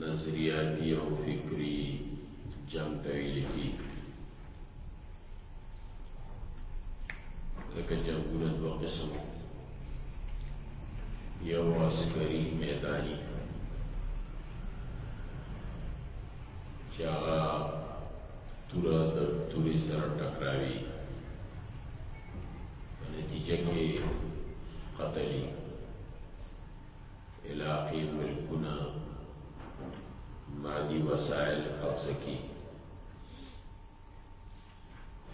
نظریاتی او فکری جنگ تویل کی لکه جنگونه دو قسم یو عسکری میدانی چې هغه توره د تورې سره ټکراوي په نتیجه کې قتلي علاقی ملکونه مادی وسائل قبضه کی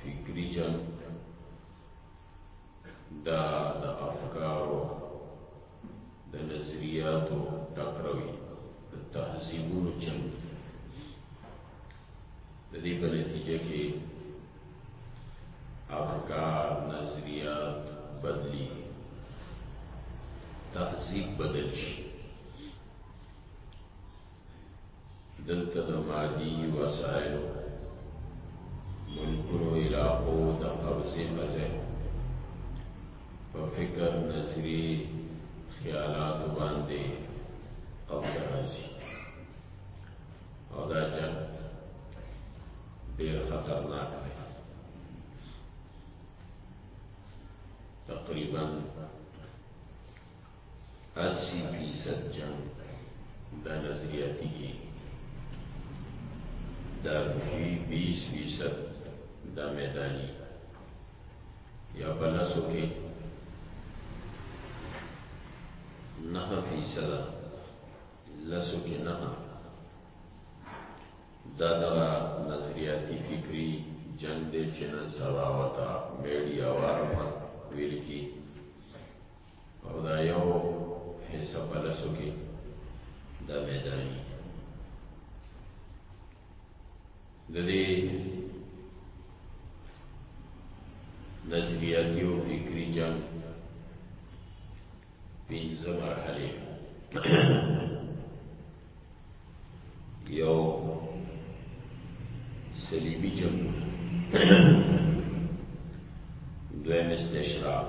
فکری جنگ دا د افکارو د نظریاتو ټکروي د تهذیبونو جنگ د دې په نتیجه کې افکار نظریات بدلی تهذیب بدل شي دلته د مادي وسایلو ملکونو علاقو د قبضې مزه په فکر نظری خیالات باندې قبضه راځي او دا جنگ ډیر خطرناک دی تقریبا اسی فیصد جنگ دا نظریاتی کی دا روشی بیس فیصد دا میدانی یا بلسو کی نحو فیصد لسو کې نه دا دغه نظریاتي فکری جنگ دی چې نن سبا وتا میډیا وارمه ویل کی او دا یو حصہ په لسو کې دا میداني د دې نظریاتي او فکري جنګ پنځه مرحلې یو صلیبي جنګ دویم استشراق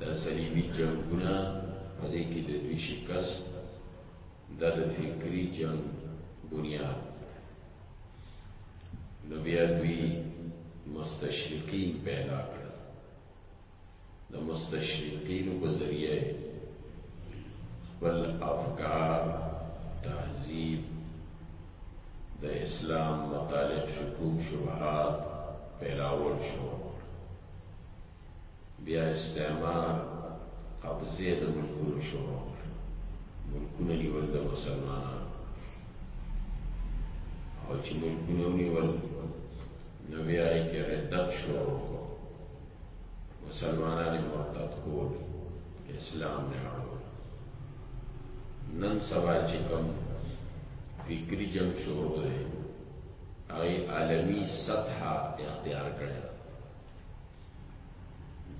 دا صلیبي جنګونه په دې کې د دوی شکست دا د فکري جنګ بنیاد نو بیا دوی مستشرقین پیدا کړل د مستشرقینو په ذریعه خپل افکار تهذیب د اسلام مطالب شکوک شبهات پیلاول شو بیا استعمار قبضه د ملکونو شروع کړه ملکونه نیول د مسلمانانو او چې ملکونه ونیول نو بیا یې کې ردت شروع کړو مسلمانان مرتد کول اسلام نه اړول نن سبا چې کوم فکری جنگ شروع دی هغه عالمی سطح اختیار کړی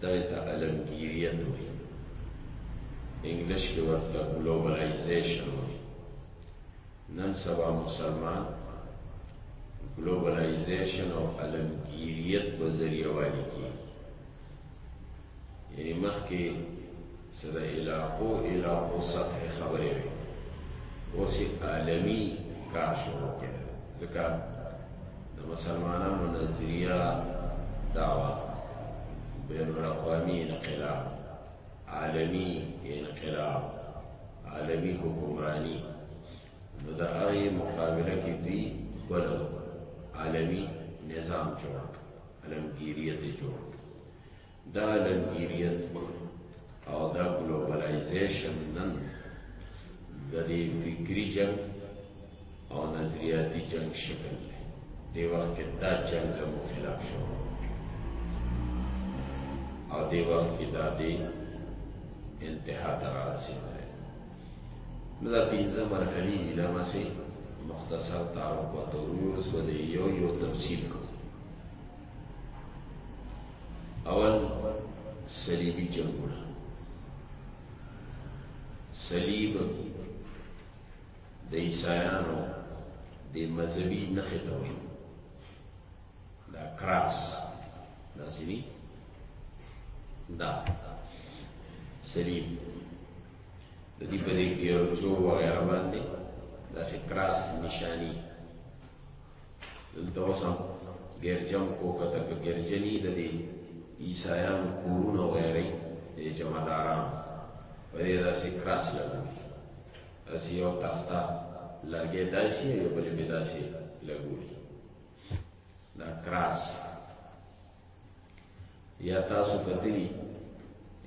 دغه ته علمگیریت وي انګلیش کې ورته ګلوبلایزیشن وي نن سبا مسلمان ګلوبلایزیشن او علمگیریت په ذریعہ والی کی یعنی مخکې چې د علاقو علاقو سطح خبرې وي اوس عالمي کار شروع کړي ځکه د مسلمانانو نظریه داوا بین الاقوامی انقلاب عالمی انقلاب عالمی حکمرانی نو د هغه مقابله کې دی بل عالمی نظام جوړ عالمگیریت جوړ دا لنګیریت او دا ګلوبلایزیشن نن د دې فکری جنگ او نظریاتي جنگ شکل دی دی وخت کې دا جنگ زمو خلاف شو او دی وخت کې دا دی انتها ته رسیدلی نو دا پنځه مرحلې دي دا مسې مختصر تعارف او تورور سو دی یو یو تفصیل کوو اول صلیبی جنگونه صلیب د عیسایانو د مذهبي نخې ته وایي دا کراس دا سوي دا صلیب د دې په دې کې یو څو وغیره باندې دا سې کراس نشانی دلته اوسم ګرجم کو کته که ګرجنی د دې عیسایانو کورونه وغیرې د جمعداران په دې داسې کراس لګو داسې یو تخته لرګې داسې یو بل به داسې لګولي دا کراس یا تاسو کتلی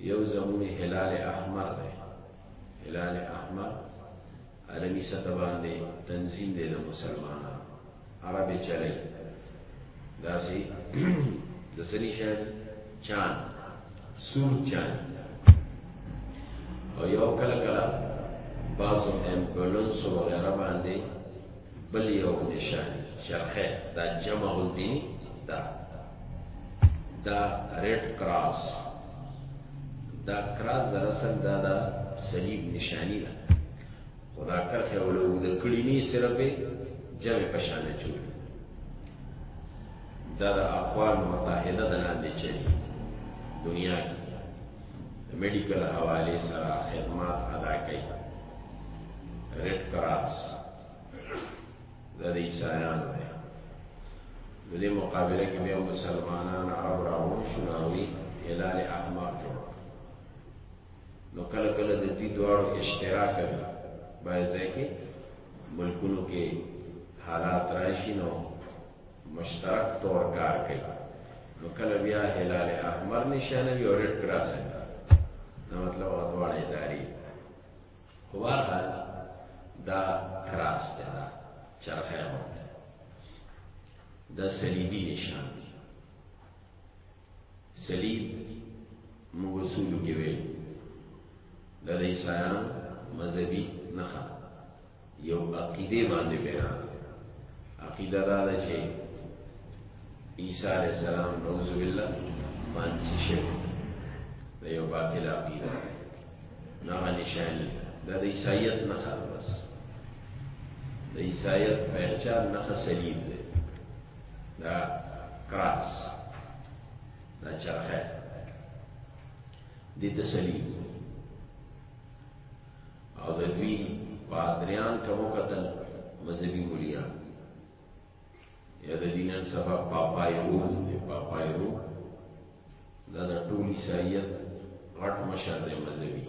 یو زمونی حلال احمر دی حلال احمر عربی سطح باندې تنظیم دی د مسلمانان عرب چلی دا سی د سری شاید چان سور چان او یو کله کله بعضو ایمبولنس وغیره باندې بل یو نشان شرخه دا جمع غونډي دا دا ریډ کراس دا کراس در اصل دا دا صلیب نشانی دا خدا کرخه ولو د کړي نه صرف جمع پشان چول دا د اقوام متحده د لاندې چلی دنیا کې د میډیکل حواله سره خدمات ادا کوي ریډ کراس د دې انسانانو دی د دې مقابله کې بیا مسلمانان عرب راوړل شو ناوي هلال احمر جوړ نو کله کله د دې دواړو اشتراک کوي باید ځکه ملکونو کې حالات راشي نو مشترک طور کار کوي نو کله بیا هلال احمر نشانه وي او ریډ کراس ده نو مطلب هغه دواړه ادارې خو بهرحال دا کراس دی دا چرخه ده دا صلیبي نشان دی صلیب موږ اصولو کې ویل د عیسایان مذهبي نخا یو عقیده باندې بنا عقیده دا ده چې عیسی علی السلام نعوذ بالله باندې شي دا یو باطل عقیده نه نشانی دا د عیسایت نخا بس د عیسایت پہچان نخا صلیب دا کراس دا چرخه د تسلی او د دوی پادریان کومو قتل مذهبي مليان یا د دینن سبا پاپایرون دی پاپایرون دا د ټول عیسایت غټ مشر دی مذهبي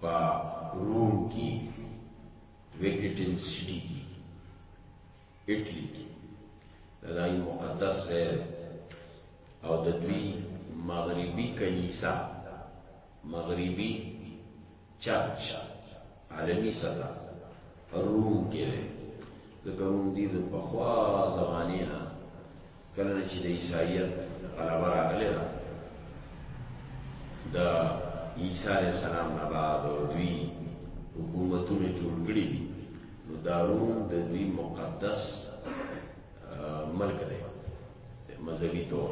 په روم کې ویکټن سټي کې اټلی کې دا دای مقدس ځای او د دوی مغربي کنيسه مغربي چرچ عالمي سطح روم کې ده د کوم دي د پخوا زمانه کله چې د عیسایت غلبه راغلی ده د عیسی علیه السلام نه بعد دوی حکومتونه جوړ کړي دي نو دا روم د دوی مقدس ملک دی مذهبي طور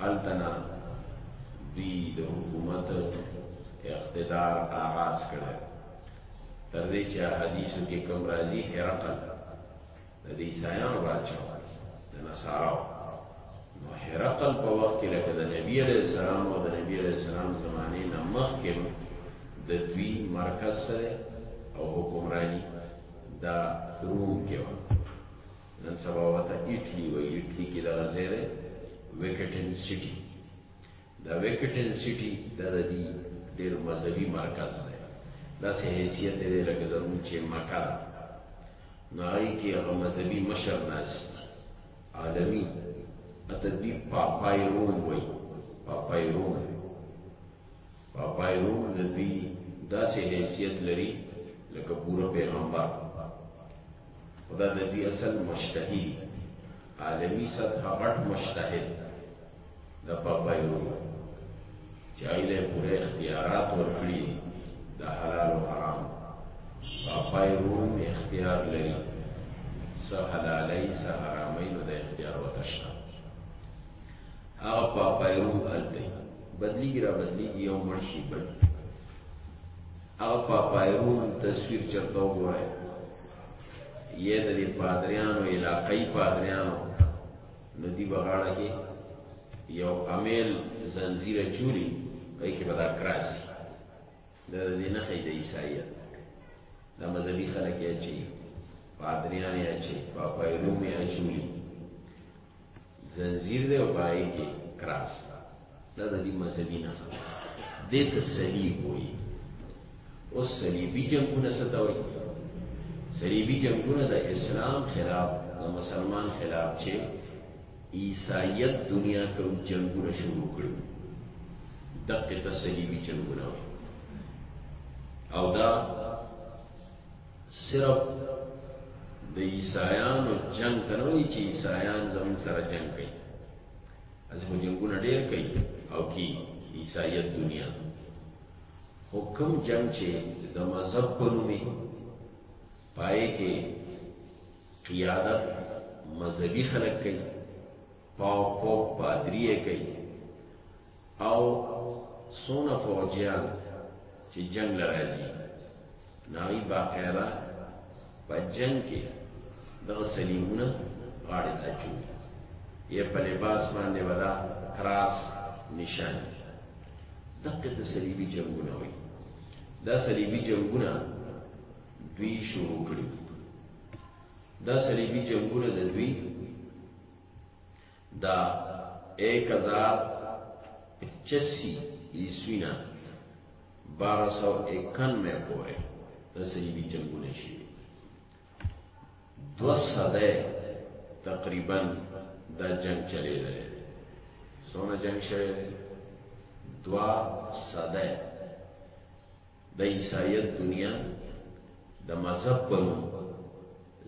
هلتنا دوی د حکومت اقتدار آغاز کړی تر دې چې حدیثو کې کوم راځي هرقل د دې عیسایانو بادشاہ د نصاراو نو هرقل په وخت کې لکه د نبی علیہ السلام او د نبی علیہ السلام زمانه نه مخکې د دوی مرکز سره او حکمرانی دا روم کې و نن سبا وته ایټلی و ایټلی کې دا زیره ویکټن سټی د ویکټن سیټي د ردي ډېر مذهبي مرکز دی، داسې حیثیت یې دی لکه زموږ چې مکه ده، نو هغه کې هغه مذهبي مشر ناست دي، عالمي اته دوی پاپای روم وایي، پاپای روم پاپای روم د دوی داسې حیثیت لري لکه پوره پیغمبر خدا د دوی اصل مشتهي دي، عالمي سطح غټ مشتهد د پاپایو چې ایله پوره اختیارات ورکړي د حلال او حرام پاپای روم اختیار لري سه حلالي سه حرامي نو د اختیار وتشته هغه پاپای روم هلته بدلیږي را بدلیږي یو مرشي بل هغه پاپای روم تصویر چرته وګورئ یې د پادریانو علاقې پادریانو نو دی بغاړه کې یو امیل زنجیره چولی پای کې بدا کراس دا د دې نه خې د عیسایت د مذهبي خلک یې چی پادریان یې چی پاپای روم یې چولی زنجیر دی او پای کې کراس دا د دې مذهبي نه دې ته صلیب وایي او صلیبي جنگونه څه ته وایي صلیبي جنگونه د اسلام خلاف د مسلمان خلاف چې عیسایت دنیا ته جنگونه شروع کړي دقه ته صلیبي جنگونه وایي او دا صرف د عیسایانو جنگ ته نه وایي چې عیسایان زموږ سره جنگ کوي اسی خو جنگونه ډیر کوي او کی عیسایت دنیا خو کم جنگ چې د مذهب په نومي پای کې قیادت مذهبي خلک کوي پاو پاو پادریه کوي او سونه فوجیان چې جنگ لراځي ناغي باقاعده په جنگ کې دغه سلیمونه غاړه ته چوي یې په لباس باندې ودا کراس نشان دغه د صلیبي جنگونه وي دا صلیبي جنگونه دوی شروع کړي دا صلیبي جنگونه د دوی دا 1085 عیسوی نه 1291 پورې د صلیبي جنگونه شي دو صده تقریبا دا جنگ چلی دی سونه جنگ شوی دوا صده د عیسایت دنیا د مذهب په نوم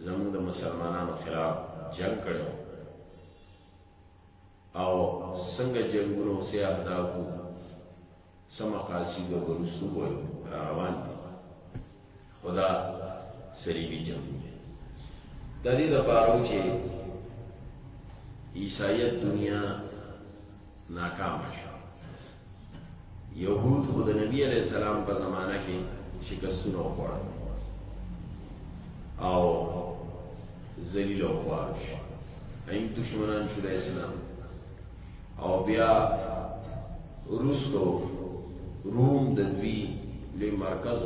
زموږ د مسلمانانو خلاف جنگ کړو او څنګه جنگونو سي اهدافو سم قاصد او برسو وای روان دي خدا سریبی جنگ د دې لپاره چې عیسایت دنیا ناکام شو یهود خو د نبی علیہ السلام په زمانہ کې شکستونه وخوړل او ذلیل او خوار شو ایم دشمنان شو د اسلام او بیا روستو روم د دوی لوی مرکز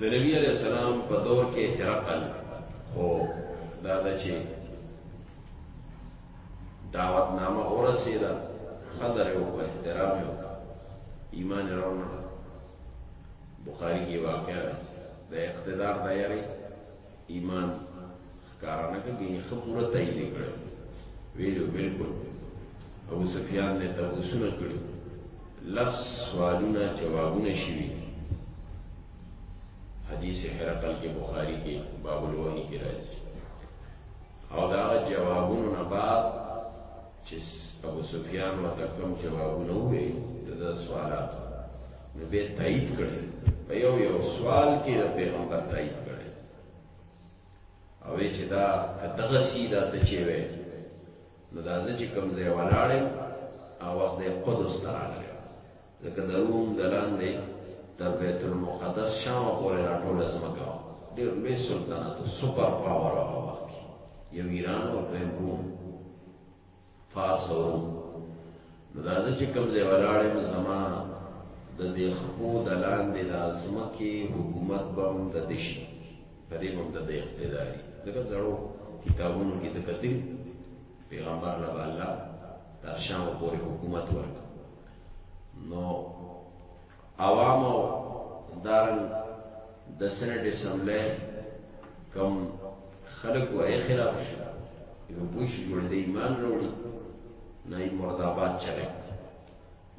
د نبی علیہ السلام په دور کې هرقل او دا د چې دعوت نامه ورسیده خدر یې وکړ احترام یې وکړ ایمان یې راوړل بخاری کې واقعا د اقتدار تیاری ایمان ښکارانه کې یې خو پوره تایید کړ ویلو بالکل ابو سفیان نے تاسوونه کړی لس سوالونه جوابونه شوي حدیث حرقل کې بخاری کې باب الوحی کې راځي او دا جوابونو نه بعد چې ابو سفیان ورته کوم جوابونه وې د سوالات نو به تایید کړي په یو یو سوال کې د پیغمبر تایید کړي او چې دا دغه سیدا ته چې وې نو دا چې کوم ځای ولاړې او وخت قدس ته راغلی لکه د روم د لاندې د بیت المقدس شام پورې راټوله ځمکه وه ډېر لوی سلطنت سپر پاور هغه وخت کې یو ایران او دویم روم فارس او روم نو دا زه چې کوم ځای ولاړ یم زما د دې خپو د لاندې د ځمکې حکومت به هم د ده شي په دې به هم د ده اقتدار وي ځکه زړو کتابونو کې د کتلي پیغمبر له الله تر شامه پورې حکومت ورکړ نو عوام او دارن د سنټ اسمبلی کم خلق وای خلاف شي یو پوښ جوړ دی ایمان وروړي نه مراد آباد چلے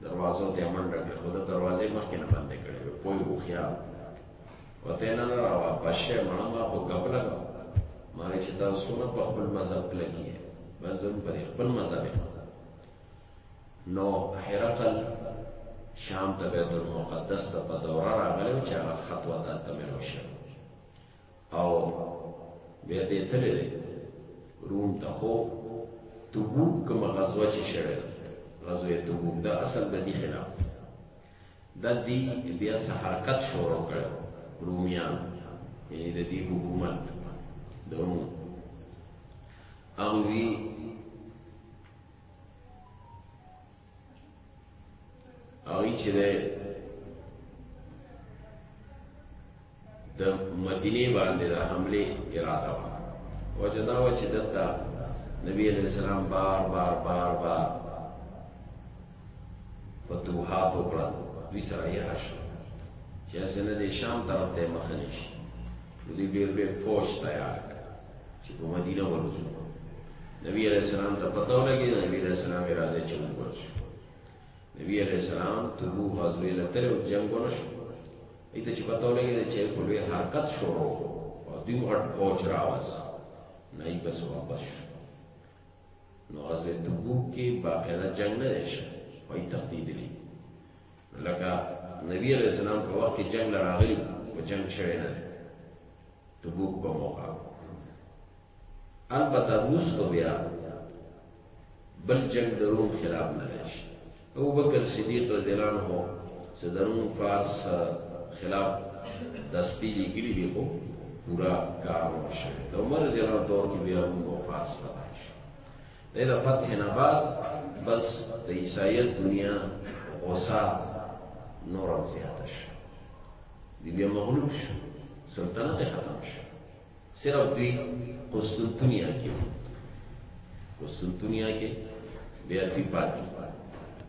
دروازو ته منډه کې خود دروازه مخکې نه بندې کړې وي پوي وو خیال وته نه راوا پښه مړه ما په کپلا ما چې تاسو نه په خپل مذهب کې لګي بس زم پر خپل مذهب نو هرقل شام ته بیت المقدس ته په دوره راغلی چې هغه خط و ده ته ملو شو او بیا دې تللی دی روم ته خو تبوک کومه غزوه چې شوې غزوه تبوک دا اصل د دې خلاف د دې بیا څه حرکت شروع کړ رومیان یعنی د دې حکومت د روم هغه هغه چې ده د مدینه باندې د حمله اراده و وجدا و چې دتا نبی علیہ السلام بار بار بار بار فتوحات وکړه دوی سره یې راشه چې اسنه د شام طرف ته مخنیش دوی بیر بیر فوج تیار چې په مدینه ورځو نبی علیہ السلام ته پته ولګي نبی علیہ السلام اراده چوم ورشو نبی علیہ السلام تبو غزوه لته او جنگ ورشو ایته چې پته ولګي چې په لوی حرکت شروع او دیم غټ پوچ راوس نه یې بس واپس نو غزوه تبو کې باقاعده جنگ نه شي وای تقدید لري لکه نبی علیہ السلام په وخت کې جنگ لراغلی او جنگ شوی نه تبوک په موقع البته روس ته بیا بل جنگ د روم خلاف نه راشي ابو بکر صدیق رضی الله عنه صدرون فارس خلاف دستی لګلی دی خو پورا کار وشو د عمر رضی الله عنه دور کې بیا روم او فارس فتح شو دی د فتح نه بعد بس د عیسایت دنیا غوسه نور هم زیاته شو دی بیا مغلوب شو سلطنت یې ختم شو صرف دوی قسطنطنیه کې قسطنطنیه کې بیا دوی پاتې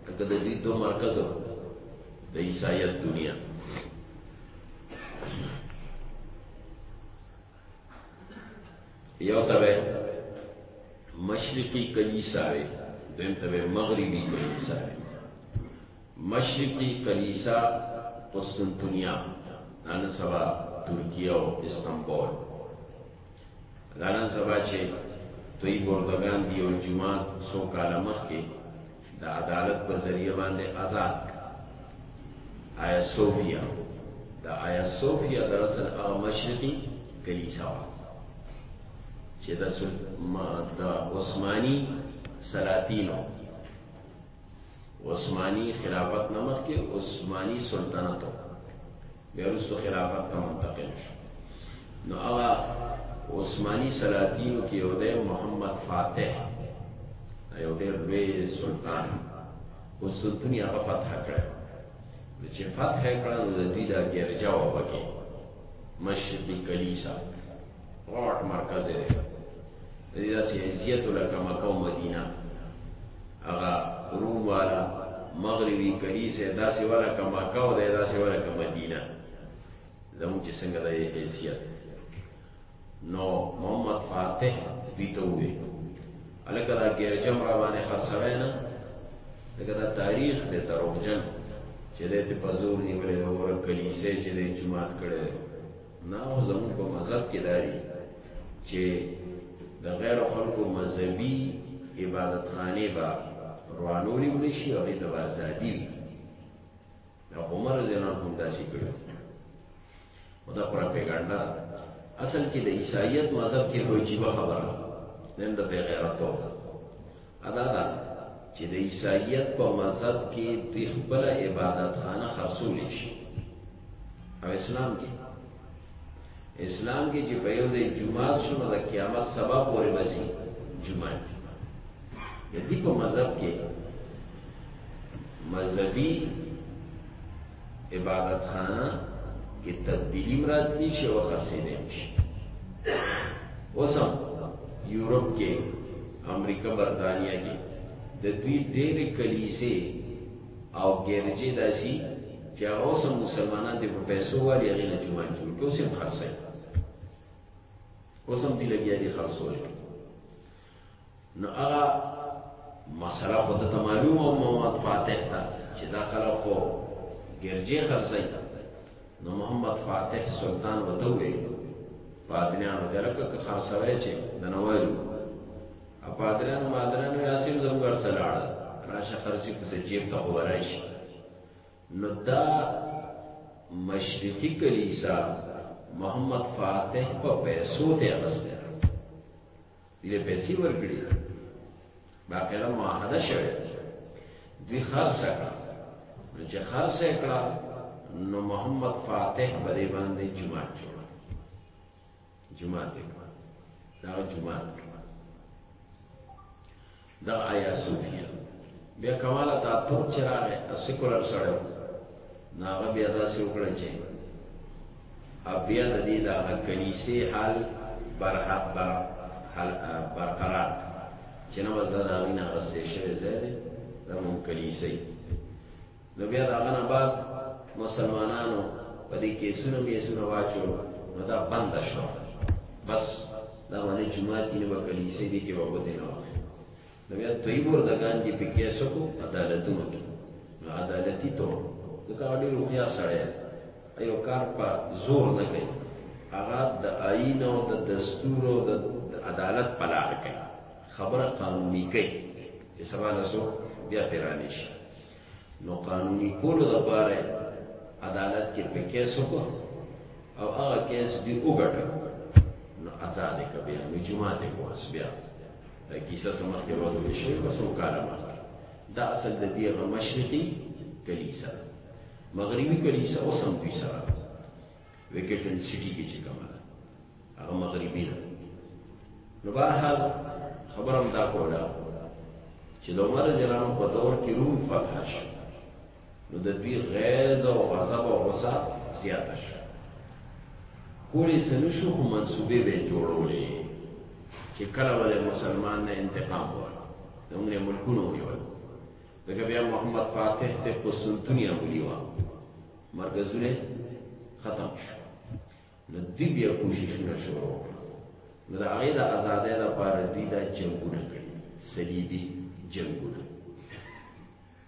لکه د دوی دو مرکز و د عیسایت دنیا یو ته به مشرقي کلیسا وي دویم ته به مغربي کلیسا وي مشرقي کلیسا قسطنطنیه نن سبا ترکیه او استانبول نن سبا چې دوی بردگان دی او جماعت سو کاله مخکې د عدالت په ذریعه باندې آزاد آیا صوفیا د آیا صوفیا دراصل هغه مشرقي کلیسا و چې د د عثماني سلاطینو عثماني خلافت نمخ کې عثماني سلطنت بیا رسو خلافت ته منتقل شو نو هغه عثماني سلاطینو کې یو دی محمد فاتح یو ډېر لوی سلطان او سلطان یې هغه فتح کړ نو چې فتح یې کړه نو د دوی دا ګرجا وبکې مشرقي کلیسا غاټ مرکز دی دې داسې عزیت لکه مکه او مدینه هغه روم والا مغربي کلیسه داسې والا که مکه او دی داسې والا که مدینه زموږ چې څنګه د حیثیت نو محمد فاتح دوی ته ووې هلکه دا ګیرجم را باندې خرڅوی نه لکه دا تاریخ دی دروغجن چې دی ته په زور نیولی وګوره کلیسه چې دی جومات کړی ناو زمون په مذهب کې داري چې د غیر خلکو مذهبي عبادت خانه با روانولي ونشي او د آزادي وي دا عمر زنان هم داسې کړو او دا پروپاګاندا اصل کې د عیسایت مذهب کې کوئی جیبه خبره نن د غیرت او ادا دا چې د عیسایت په مذهب کې د خپل عبادت خانه خرڅول شي او اسلام کې اسلام کې چې په یو ځای جمعات شو نو د قیامت سبا پورې بسي جمعات د دې په مذهب کې مذهبي عبادت خانه کې تبدیلی مراد دي شي او خاصې نه شي اوسم یورپ کې امریکا برتانیا کې د دوی ډېرې کلیسې او ګرجی داسی چې هغه اوس مسلمانان دي په پیسو والی هغه نه جمعه جوړ کې اوس هم خرڅي اوس هم دي لګیا دي خرڅول نو هغه مسله خو ته معلومه او محمد فاتح ته چې دا خلک خو ګرجی خرڅي نو محمد فاتح سلطان وته وي پادنیانو درکه خرڅوي چې د نوایو پادرانو مادرانو یاسین زمګر سلاړ راشه خرچي په جیب ته ورایش نو دا مشرقي کلیسا محمد فاتح په پیسو ته غسته دې پیسې ورکړي باقیره معاهده شوه دوی خرڅ کړه نو چې خرڅ کړه نو محمد فاتح باندې باندې جماعت جوړ جماعت دا جماعت دا آیا صوفیا بیا کماله تا تور چراغه سیکولر سره ناغه بیا دا سی وکړه چې بیا د دې دا کنيسه حال برحق بر حال برقرار چې نو زړه دا وینا غسته شوی زه دا مونږ کنيسه نو بیا دا غنه بعد مسلمانانو په دې کې سونه می سونه واچو نو دا بند شو بس دا باندې جمعه کې نو کلی سي دي کې وګورئ نو نو بیا دوی وردګان دي په کیسو کو عدالتونو کې نو عدالتي تو دا ډېر روخیا سره ایو کار په زور نه کوي هغه د آئین او د دستور او د عدالت په لار کوي خبره قانوني کوي چې سبا له بیا پیرانی شي نو قانوني کولو لپاره عدالت کې په کیس وکړو او هغه کیس دی وګټه نو آزاد کې بیا نو جمعه دې کو بیا دا کیسه سمخ کې ورو کې شوی بس وکاله دا اصل د دې غمشرقي کلیسا مغربي کلیسا اوس هم دوی سره ویکټن سټي کې چې کومه هغه مغربي ده نو بهرحال خبره هم دا کوله چې د عمر جلانو په دور کې روم فتح شو نو د دوی غیظ او غضب او غصه زیاته شو کولی سنو شو خو منصوبې به جوړولې چې کله ولې مسلمان نه انتقام وایي نو موږ ملکونه ونیول دغه بیا محمد فاتح ته قسطنطنیه ونیوه مرکزونه ختم شو نو دوی بیا کوششونه شروع کړل نو د هغې د ازادۍ لپاره دوی دا جنګونه کړي صلیبي جنګونه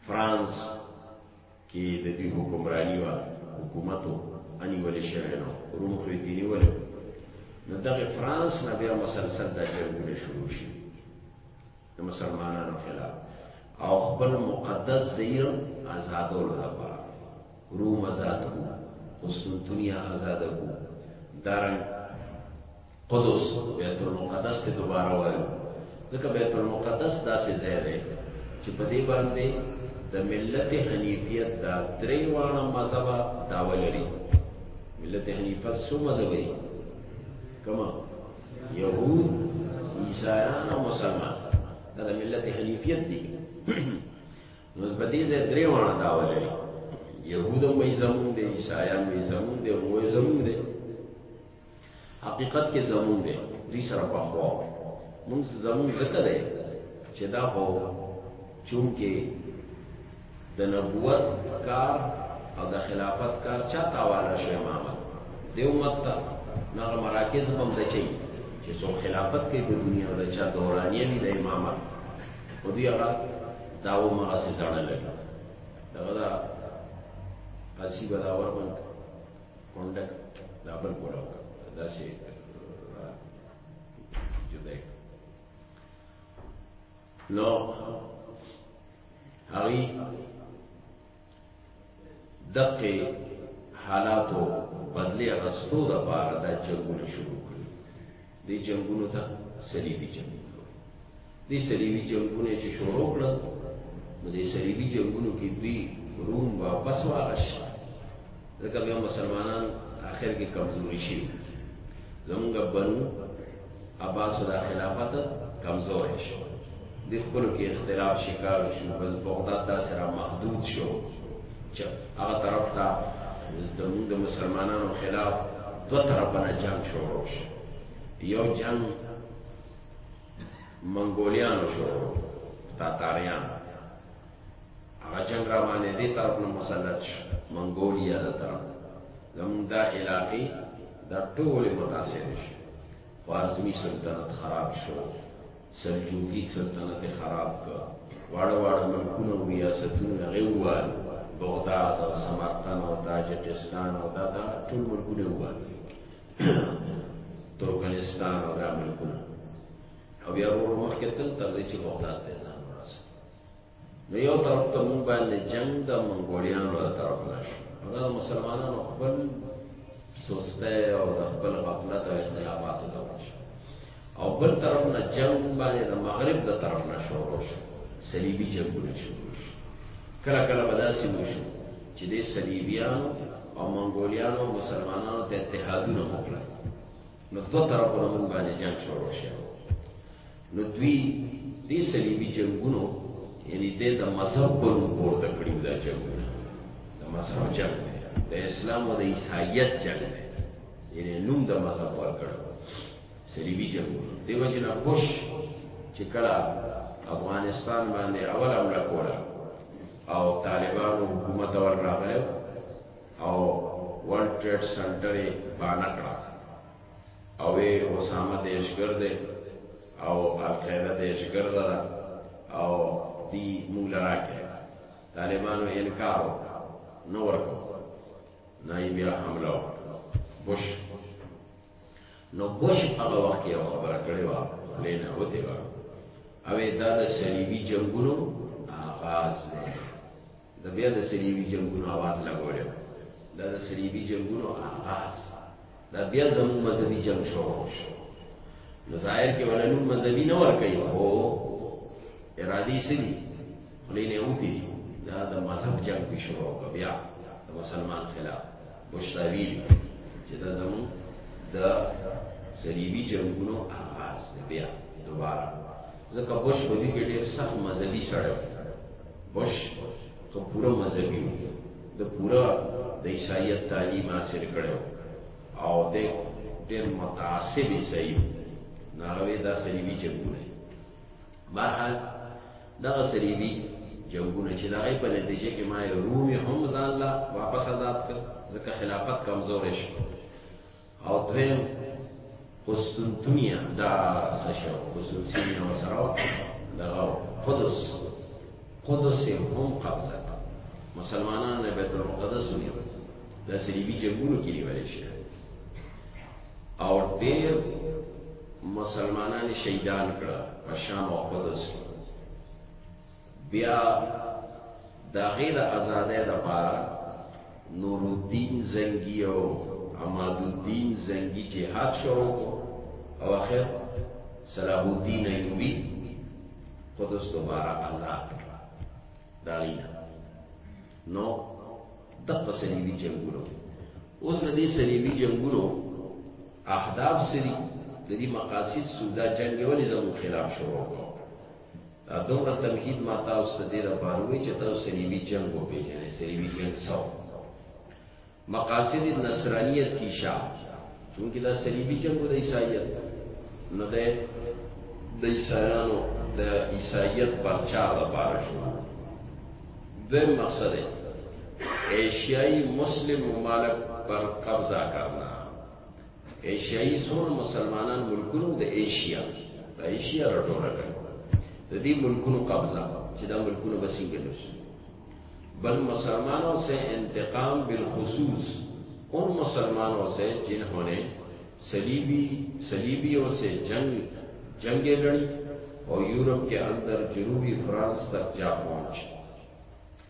فرانس کې د دوی حکمراني وه حکومت و انیول شوی نو روم خو یې دوی نیولی نو دغه فرانس نه بیا مسلسل دا جنګونه شروع شي د مسلمانانو خلاف او خپل مقدس زیر آزادولو لپاره روم آزاد کو قسطنطنیه آزاد کو دارنګ قدس بیت المقدس ته دوباره وایو ځکه بیت المقدس داسې ځای دی چې په دې باندې د ملت حنیفیت دا درې واړه مذهب داوا لري ملت حنیفیت څو مذهب دي کما يهود عيسایان او مسلمان دا ملت حنیفیت دي نو په دې ځای درې وانه دا ولري يهود هم زمون دي عيسایان هم زمون دي مو زمون دي حقیقت کې زمون دي دې سره په خوا موږ زمون ذکر دی چې دا هو چونکه د نبوت کار او د خلافت کار چا ته حواله شوی امامت دې امت ته نو هغه مراکز به هم د چي چې څوک خلافت کوي په دنیا د چا دورانیه وي د امامت خو دوی هغه دعوه مغاسې زړه لري دغه دا قصي به دا وربند کونډک دا بل کوله داسې جدا نو هغه دقه حالاتو بدلی غستو د پاره د جنگونو شروع کړی دی جنگونو ته صلیبی جنگ دی صلیبی جنگونه چې شروع کړل نو دی صلیبی جنگونو کې دوی روم واپس واغش ځکه بیا مسلمانان آخر کې کمزوري شي زمونږ بنو عباس دا خلافت کمزور شي د خپل کې اختلاف شکار شو بس بغداد دا سره محدود شو چې هغه طرف ته زمونږ د مسلمانانو خلاف دو طرفه جنگ شروع شو یو جنگ منګولیانو شروع تاتاریانو هغه جنگ را باندې دې طرف نه مسلط شو منګولیا د طرف زموږ دا علاقې دا ټول متاثر شو خوارزمی سلطنت خراب شو سلجوقي سلطنت خراب کړ واړه واړه ملکونه او ریاستونه هغه ووال بغداد او سمرقند او تاجکستان او دا دا ټول ملکونه ووال ترکمنستان او دا ملکونه او بیا ورو مخکې تل تر دې چې بغداد ته نو یو طرف ته مونږ باندې جنگ د منګولیانو له طرف نه شي دا مسلمانانو خپل سسته او د خپل غفلت او اختلافاتو ته ورشي او بل طرف نه جنگ باندې د مغرب د طرف نه شروع شي صلیبي جنگونه شروع شي کله کله به داسې وشي چې د صلیبیانو او منګولیانو مسلمانانو ته اتحادونه وکړي نو دو طرفونه مونږ باندې جنگ شروع شو نو دوی دې صلیبي جنگونو یعنی دې د مذهب په نوم پورته کړي دا جنگونه د مذهب جنگ دی د اسلام او د عیسایت جنگ دی یعنی نوم د مذهب ورکړ صلیبي جنگونه دې وجه نه خوش چې کله افغانستان باندې اول حمله کوله او طالبانو حکومت ور راغله او ورلډ ټریډ سنټر یې بانه کړه او وی اسامه دیشګر دی او القاعده دیشګر ده او دی موږ لرا کې طالبانو انکار نو ورکو نه بیا حمله بوش نو بوش هغه وخت یو خبره کړې و لینه وته و او دا د صلیبی جنگونو آغاز دی د بیا د صلیبي جنګونو اواز لګولی و دا د صلیبي جنګونو آغاز دا بیا زموږ مذهبي جنګ شروع شو نو ظاهر کې ولا نوم مذهبي نه ورکوي خو ارادي سړي خلی نه وتی دا د مذهب جنګ به شروع کو بیا د مسلمان خلاف بشتاوی چې دا زمو د صلیبی جنگونو آغاز بیا دوباره ځکه بوش په دې کې ډېر سخت مذهبي سړی و بوش خو پوره مذهبي و د پوره د عیسایت تعلیم حاصل کړی او د ډېر متعصب عیسائی نه هغه دا سلیبي جنګونه بهرحال دغه سلیبي جنگونه چې دغه په نتیجه کې ما رومي هم ځان لا واپس آزاد کړ ځکه خلافت کمزور شو او دویم قسطنطنیه دا څه شو قسطنطنیه وسره دغه قدس قدس هم قبضه مسلمانان د بیت المقدس ونیو د صلیبي جنگونو کې نیول شي او ډېر مسلمانان شهیدان کړه په شام او قدس کې بیا د هغې د ازادۍ لپاره نورالدین زنګي او عمادالدین زنګي جهاد شروع کړو او اخر صلاح الدین ایوبي قدس دوباره آزاد کړ دا غینا نو دغه صلیبي جنگونو اوس د دې صلیبي جنگونو اهداف سری د دې مقاصد سودا جنگ ولې زموږ خلاف شروع کړو دا دومره تمهید ما تاسو ته دې لپاره وی چې تاسو صلیبي جنګ وپېژنئ صلیبي جنګ څه مقاصد نصرانیت کی شا چونکه دا صلیبي جنګ د عیسایت نه ده د عیسایانو د عیسایت پرچا لپاره شو دویم مقصد ہے ایشیائی مسلم ممالک پر قبضہ کرنا ایشیایي څومره مسلمانان ملکونو د ایشیا د ایشیا راټوله کړه د دې ملکونو قبضه چې دا ملکونه به څنګه نشي بل مسلمانوں سے انتقام بالخصوص ان مسلمانوں سے جنہوں نے صلیبی صلیبیوں سے جنگ جنگیں لڑی اور یورپ کے اندر جنوبی فرانس تک جا پہنچ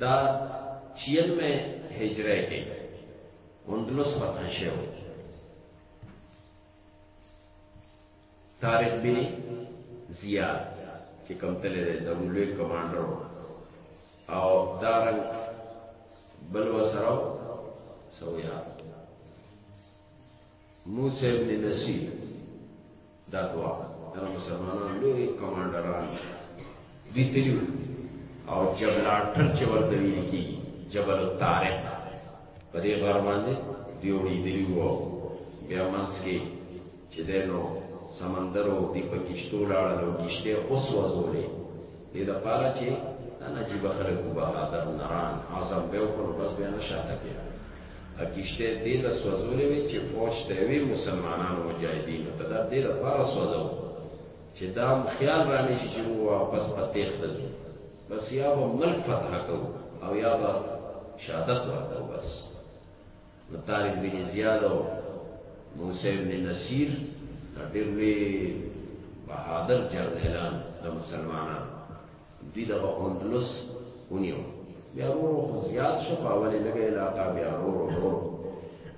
دا چیل میں ہجرے کے اندلس فتح شو طارق بن زیاد چې کوم تللی دی د لوی کمانډر او دا رنګ بل وسره سویا موسی بن نصیر دا دوا دا مسلمانان لوی کمانډران دی تلیو او جبل اټر چې ورته ویل کی جبل الطارق په دې غر باندې دی وړي دی وو بیا مس کې چې دینو سمندر او دی په کشتو لاړل او کشته اوس وځولې دې د پاره چې نجیب خلک وبا حاضر نران عظم به او پر بس بیا نشاته کېږي دا کشتۍ دې له سوځولې وې چې فوج ته وې مسلمانانو مجاهدینو ته دا دې لپاره سوځوو چې دا هم خیال رانشي چې موږ واپس په تېښته ځو بس یا به ملک فتح کوو او یا به شهادت ورکوو بس نو طارق بن زیاد او موسی بن نصیر دا ډېر لوی بهادر جرنیلان د مسلمانانو دوی دغه اندلس ونیو بیا ورو خو زیات شو په اولې لږه علاقه بیا ورو ورو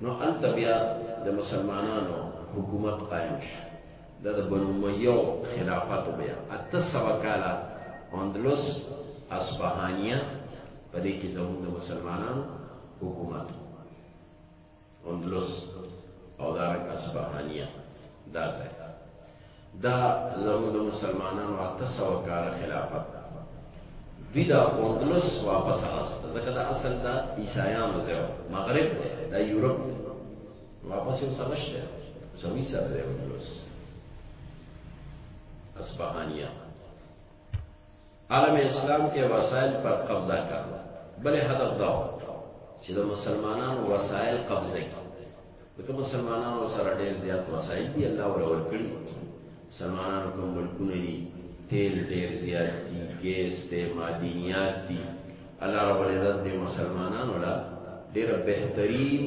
نو هلته بیا د مسلمانانو حکومت قایم شو دا د بنو امیه خلافت بیا اته سوه کاله اندلس اصفهانیه په دې کې زموږ د مسلمانانو حکومت اندلس او دارنګ اصفهانیه دا ده دا زموږ د مسلمانانو اته سوه کاله خلافت دوی دا اندلس واپس راست ځکه دا اصل دا عیسایانو ځای مغرب دی دا یورپ دی واپس یې سره شته سوي سره دی اندلس اصفهانیه عالم اسلام کې وسایل پر قبضه کړ بلې هدف دا و چې د مسلمانانو وسایل قبضه کړي ځکه مسلمانانو سره ډېر زیات وسایل دي الله ولا ورکړي مسلمانانو کوم ملکونه دي تیل ډېر زیات دي ګیس دي معدنیات دي الله رب العزت دې مسلمانانو لا ډېر بهترین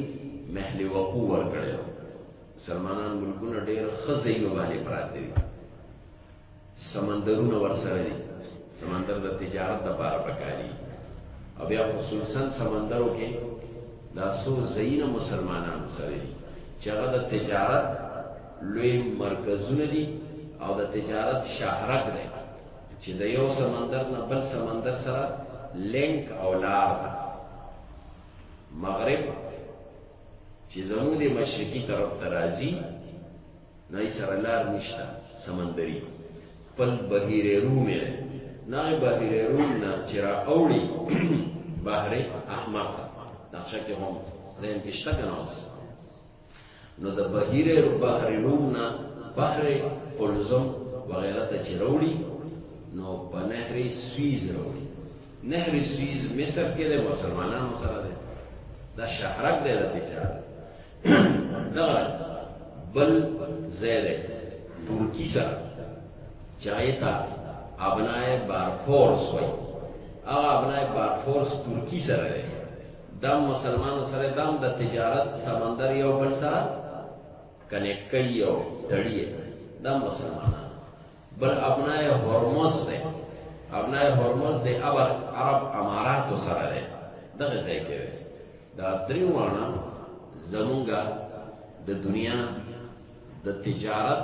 محل وقوع ورکړي مسلمانان ملکونه ډېر خزې باندې پراته دي سمندرونه ورسره دي سمندر د تجارت لپاره پکاري او بیا خصوصا سمندرو کې دا سو زین مسلمانان سره دي چې هغه د تجارت لوی مرکزونه دي او د تجارت شهرک دی چې د یو سمندر نه بل سمندر سره لینک او لار ده مغرب چې زموږ د مشرقي طرف ته راځي نای سره لار نشته سمندري خپل بهیر روم یې نه بهیر روم نه چې را اوړي بحر احمر ته نقشه کې هم ذهن کې شته که نه اوس نو د بهیر بحر روم نه بحر قلزم وغیره ته چې راوړي نو په نهر سویز راوړي نهر سویز مصر کې د مسلمانانو سره دی دا شهرک دی د تجارت دغه بل زیره ترکی سره چایتا ابنای بار فورس وای هغه ابنای بار فورس ترکی سره دی دا مسلمان سره دام د تجارت سمندر یو بل سره کنه کوي او تړي دا مسلمان بل ابناء هرمز دی ابناء هرمز دی ابر عرب امارات سره دی دغه ځای کې دا دریوانا زمونږه د دنیا د تجارت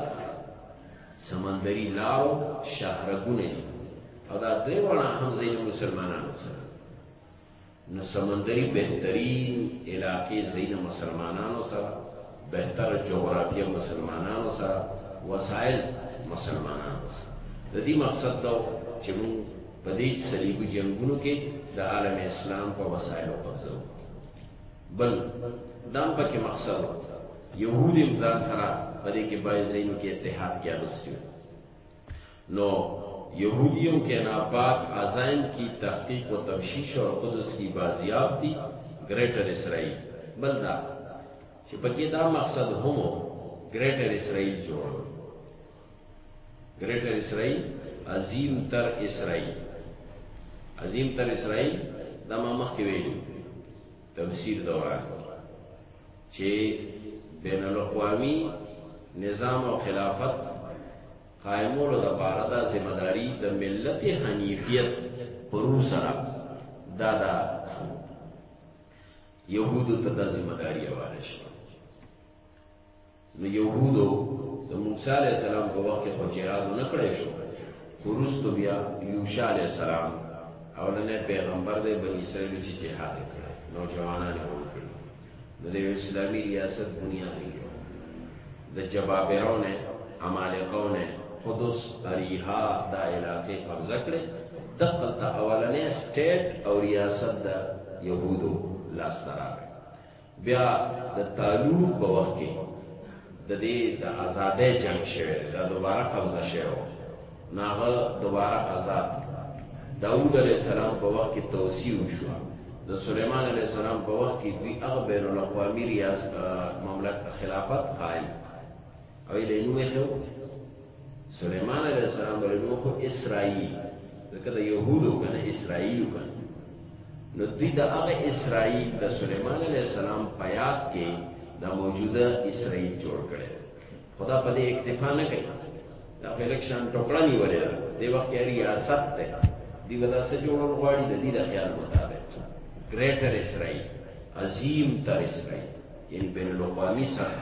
سمندري لارو شهرګونه دي او دا دریوانا هم ځای مسلمانانو سره نو سمندری بهترین علاقې زین مسلمانانو سره بهتر جغرافیه مسلمانانو سره وسایل مسلمانانو سره د دې مقصد دا چې موږ په دې صلیبي جنگونو کې د عالم اسلام په وسایلو قبضه بل دام پکې مقصد یهود امزان سره په دې کې بای زینو کې اتحاد کې اغستیو نو یهودیوں کے ناپاک عزائم کی تحقیق و تفشیش اور قدس کی بازیابتی، ګریټر اسرائیل، بل دا چې په کې دا مقصد هم و ګریټر اسرائیل جوړول. ګریټر اسرائیل، عظیم تر اسرائیل. عظیم تر اسرائیل دا ما مخکې ویلو تفسیر دوران چې بین الاقوامی نظام او خلافت قائمولو د پاره دا ذمہ داری د ملت حنیفیت پرو سره دا دا یهودو ته دا ذمہ داری حواله شي نو یهودو د موسی علی السلام په وخت کې جهاد نه کړی شو ورستو بیا یوشع علی السلام اولنې پیغمبر د بنی اسرائیل چې جهاد کړی نوجوانانو د یو اسلامي ریاست بنیاد ایښو د جبابرو نه عمالقو نه قدس اریها دا علاقې قبضه کړې دغلته اولنې سټیټ او ریاست د یهودو لاس ته راغی بیا د تعلق په وخت کې د دې د آزادۍ جنگ شوه دا دوباره قبضه شوه ناغه دوباره آزاد داوود علیه السلام په وخت کې توسیع وشو د سليمان عليه السلام په وخت کې دوی هغه بین الاقوامي ریاست مملکت خلافت قائم او یې نوم یې سليمان عليه السلام له نوم خو اسرائیل ځکه د يهودو کنه اسرائیل کنه نو دوی د هغه اسرائیل د سليمان عليه السلام په یاد کې د موجوده اسرائیل جوړ کړي خدا په دې اکتفا نه کوي دا الیکشن ټوکړه نیولې ده دې وخت کې ریاست ده دی ودا سره جوړول غواړي د دې د خیال مطابق ګریټر اسرائیل عظیم تر اسرائیل یعنی بین الاقوامی سره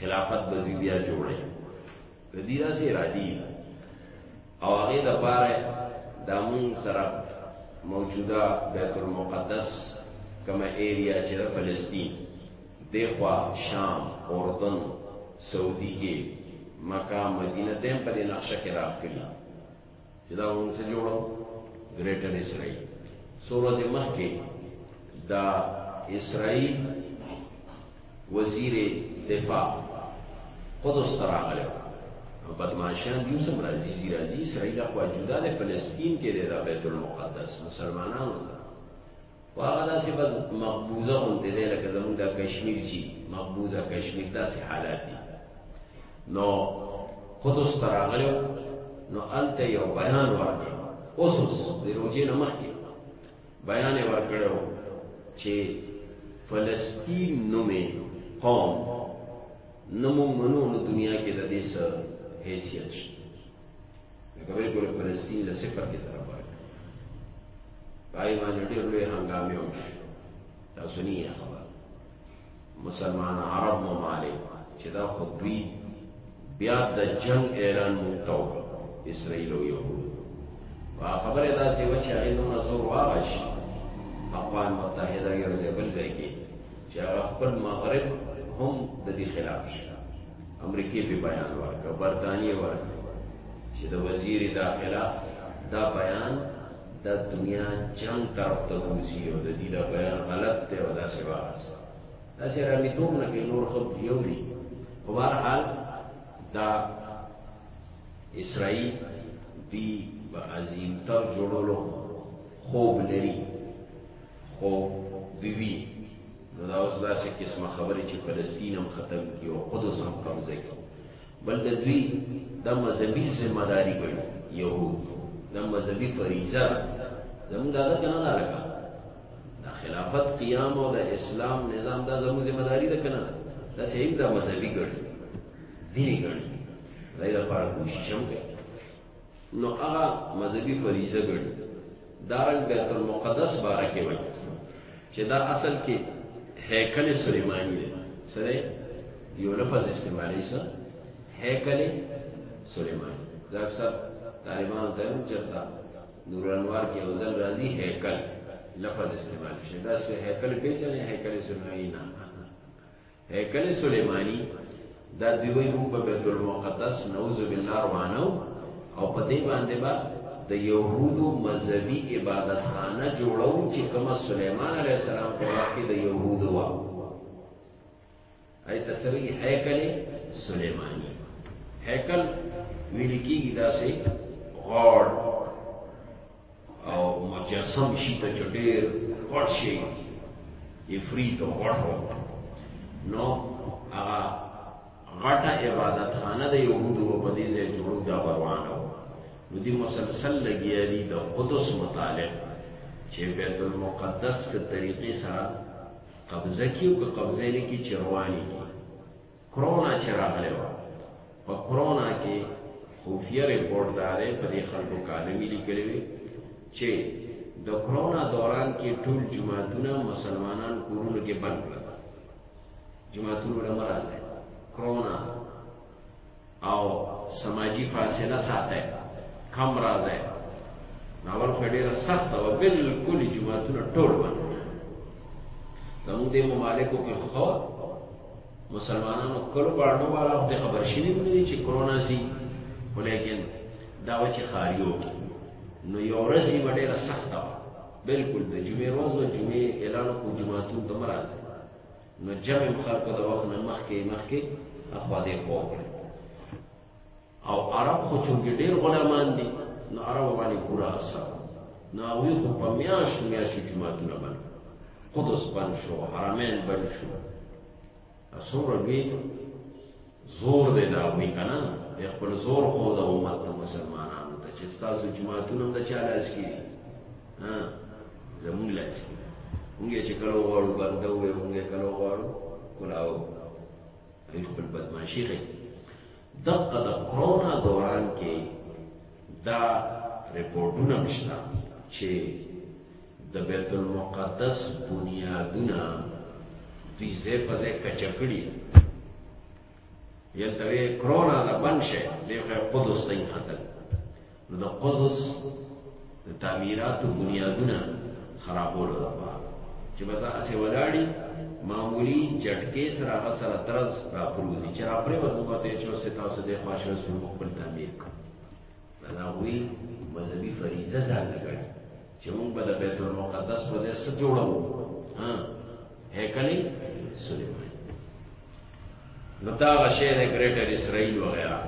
خلافت به بیا جوړه د دې داسې ارادي او هغه د پاره د مون سره موجوده بیت المقدس کما ایریا چې فلسطین دې خوا شام، اردن، سعودي کې مکه، مدینه ته هم په دې نقشه کې راغلي چې دا موږ څه جوړو ګریټر اسرائیل څو ورځې مخکې د اسرائیل وزیر دفاع قدس ته راغلی او بدمعاشان دي اوس هم راځي ځي راځي اسرائیل خوا جدا دی فلسطین کې دی دا بیت المقدس مسلمانانو ته هغه داسې بس مقبوضه غونډې دی لکه زمونږ دا کشمیر چې مقبوضه کشمیر داسې حالات دي نو قدس ته راغلی نو هلته یو بیان ورکړ اوس اوس د روژې نه مخکې بیان یې ورکړی و چې فلسطین نومې قوم نه مونږ منو نو دنیا کې د دې څه حیثیت شته لکه به ګوره فلسطین له صفر کې طرف ورک پای باندې ډېر لوی هنګامې وشي تاسو نه خبر مسلمان عرب ممالک چې دا خو دوی بیا د جنگ اعلان مونتاو اسرائیل او یهود وا خبره دا چې و چې هغه نو زور واغش افغان متحده یو ځای بل ځای کې چې هغه خپل مغرب هم د دې خلاف شي امریکې په بیان ورکړ برتانیې ورکړ چې د وزیر داخله دا بیان د دنیا جنگ طرف ته ورځي او د دې دا بیان غلط دی او دا څه واس دا چې را میتوم نه کې نور خو یو دی په هر حال دا اسرائیل دی به عظیم تر جوړولو خوب لري خوب دوی نو دا اوس داسې قسمه خبرې چې فلسطین هم ختم کی او قدس هم قبضه کی بل د دوی د مذهبي ذمہ داری ګڼي یهود د مذهبي فریضه زموږ دا نه کنه لکه د خلافت قیام او د اسلام نظام دا زموږ ذمہ داری ده کنه دا سیم دا مذهبي ګڼي دیني ګڼي دا لپاره کوشش هم کوي نو هغه مذهبي فریضه ګڼي دا رنګ بیت المقدس باره کې وایي چې دا اصل کې هیکل سلیمانی دی سره یو لفظ استعمالي سره هیکل سلیمانی دا اکثر طالبان ته هم چرتا نور انوار کې اوزل راځي هیکل لفظ استعمال شي دا سه هیکل پیچنه هیکل سلیمانی نه هیکل سلیمانی دا دیوی مو په بیت المقدس نعوذ بالله روانو او په دې باندې با د يهودو مذهبي عبادت خانه جوړو چې کومه سليمان عليه السلام په وخت کې د يهودو وا اي تسوي هيکل سليماني هيکل ویل کېږي دا سي غوړ او مجسم شي ته چې ډېر غوړ شي افریت او غوړ نو هغه غټه عبادت خانه د یهودو په دې ځای جوړو دا روانه نو دې مسلسل لګیا دي د قدس متعلق چې بیت المقدس طریقې سره قبضه کیو که قبضه لکی چروانی کی کرونا چې راغلی وه په کرونا کې خفیه رپورټ دا دی په دې خلکو کالمي لیکلې وي چې د کرونا دوران کې ټول جماعتونه مسلمانان کورونو کې بند کړل جماعتونو له مرزه کرونا او سماجی فاصله ساته کم راځه ناول خو ډیره سخته او بالکل جماعتونه ټول بند زموږ د ممالکو کې خو مسلمانانو کلو باندې والا د خبر شي نه دي چې کرونا سي ولیکن دا و چې خاریو کې نو یو ورځ یې ډیره سخته بالکل د جمعې ورځ او جمعې اعلان کو جماعتونو تمراز نو جمع خلکو د وخت نه مخکې مخکې اخوا دې خوا وکړي او عرب خو چونکې ډېر غلامان دي نو عرب باندې پوره اثر نو هغوی خو په میاشت میاشت جوماتونه بند قدس بند شو حرمین بند شو څومره لوی زور دی دا وی کنه د خپل زور خو د امت ته مسلمانانو ته چې تاسو جماعتونو د چا لاس کې دي ها زموږ لاس کې موږ چې کلو غواړو بنده وې موږ کلو غواړو کلاو ای خپل بدمعشي غي دغه د کرونا دوران کې دا رپورټونه مشته چې د بیت المقدس بنیادونه دوی ځای په ځای کچه کړي یلته وی کرونا دا بند شي دغه قدس ته خطر نو د قدس د تعمیراتو بنیادونه خرابولو لپاره چې بس اسې ولاړی معمولی جټکې سره هغه سره ترز را پروزي چې را پرې ودوه ته چې اوسه تاسو د خوښه سره خپل تعمیر کړ دا وی مذهبي فریضه ځان لګړي چې موږ به د بیت المقدس په ځای څه جوړو ها هیکلی سلیمانی نو دا غشې د ګریټر اسرائیل وغیرہ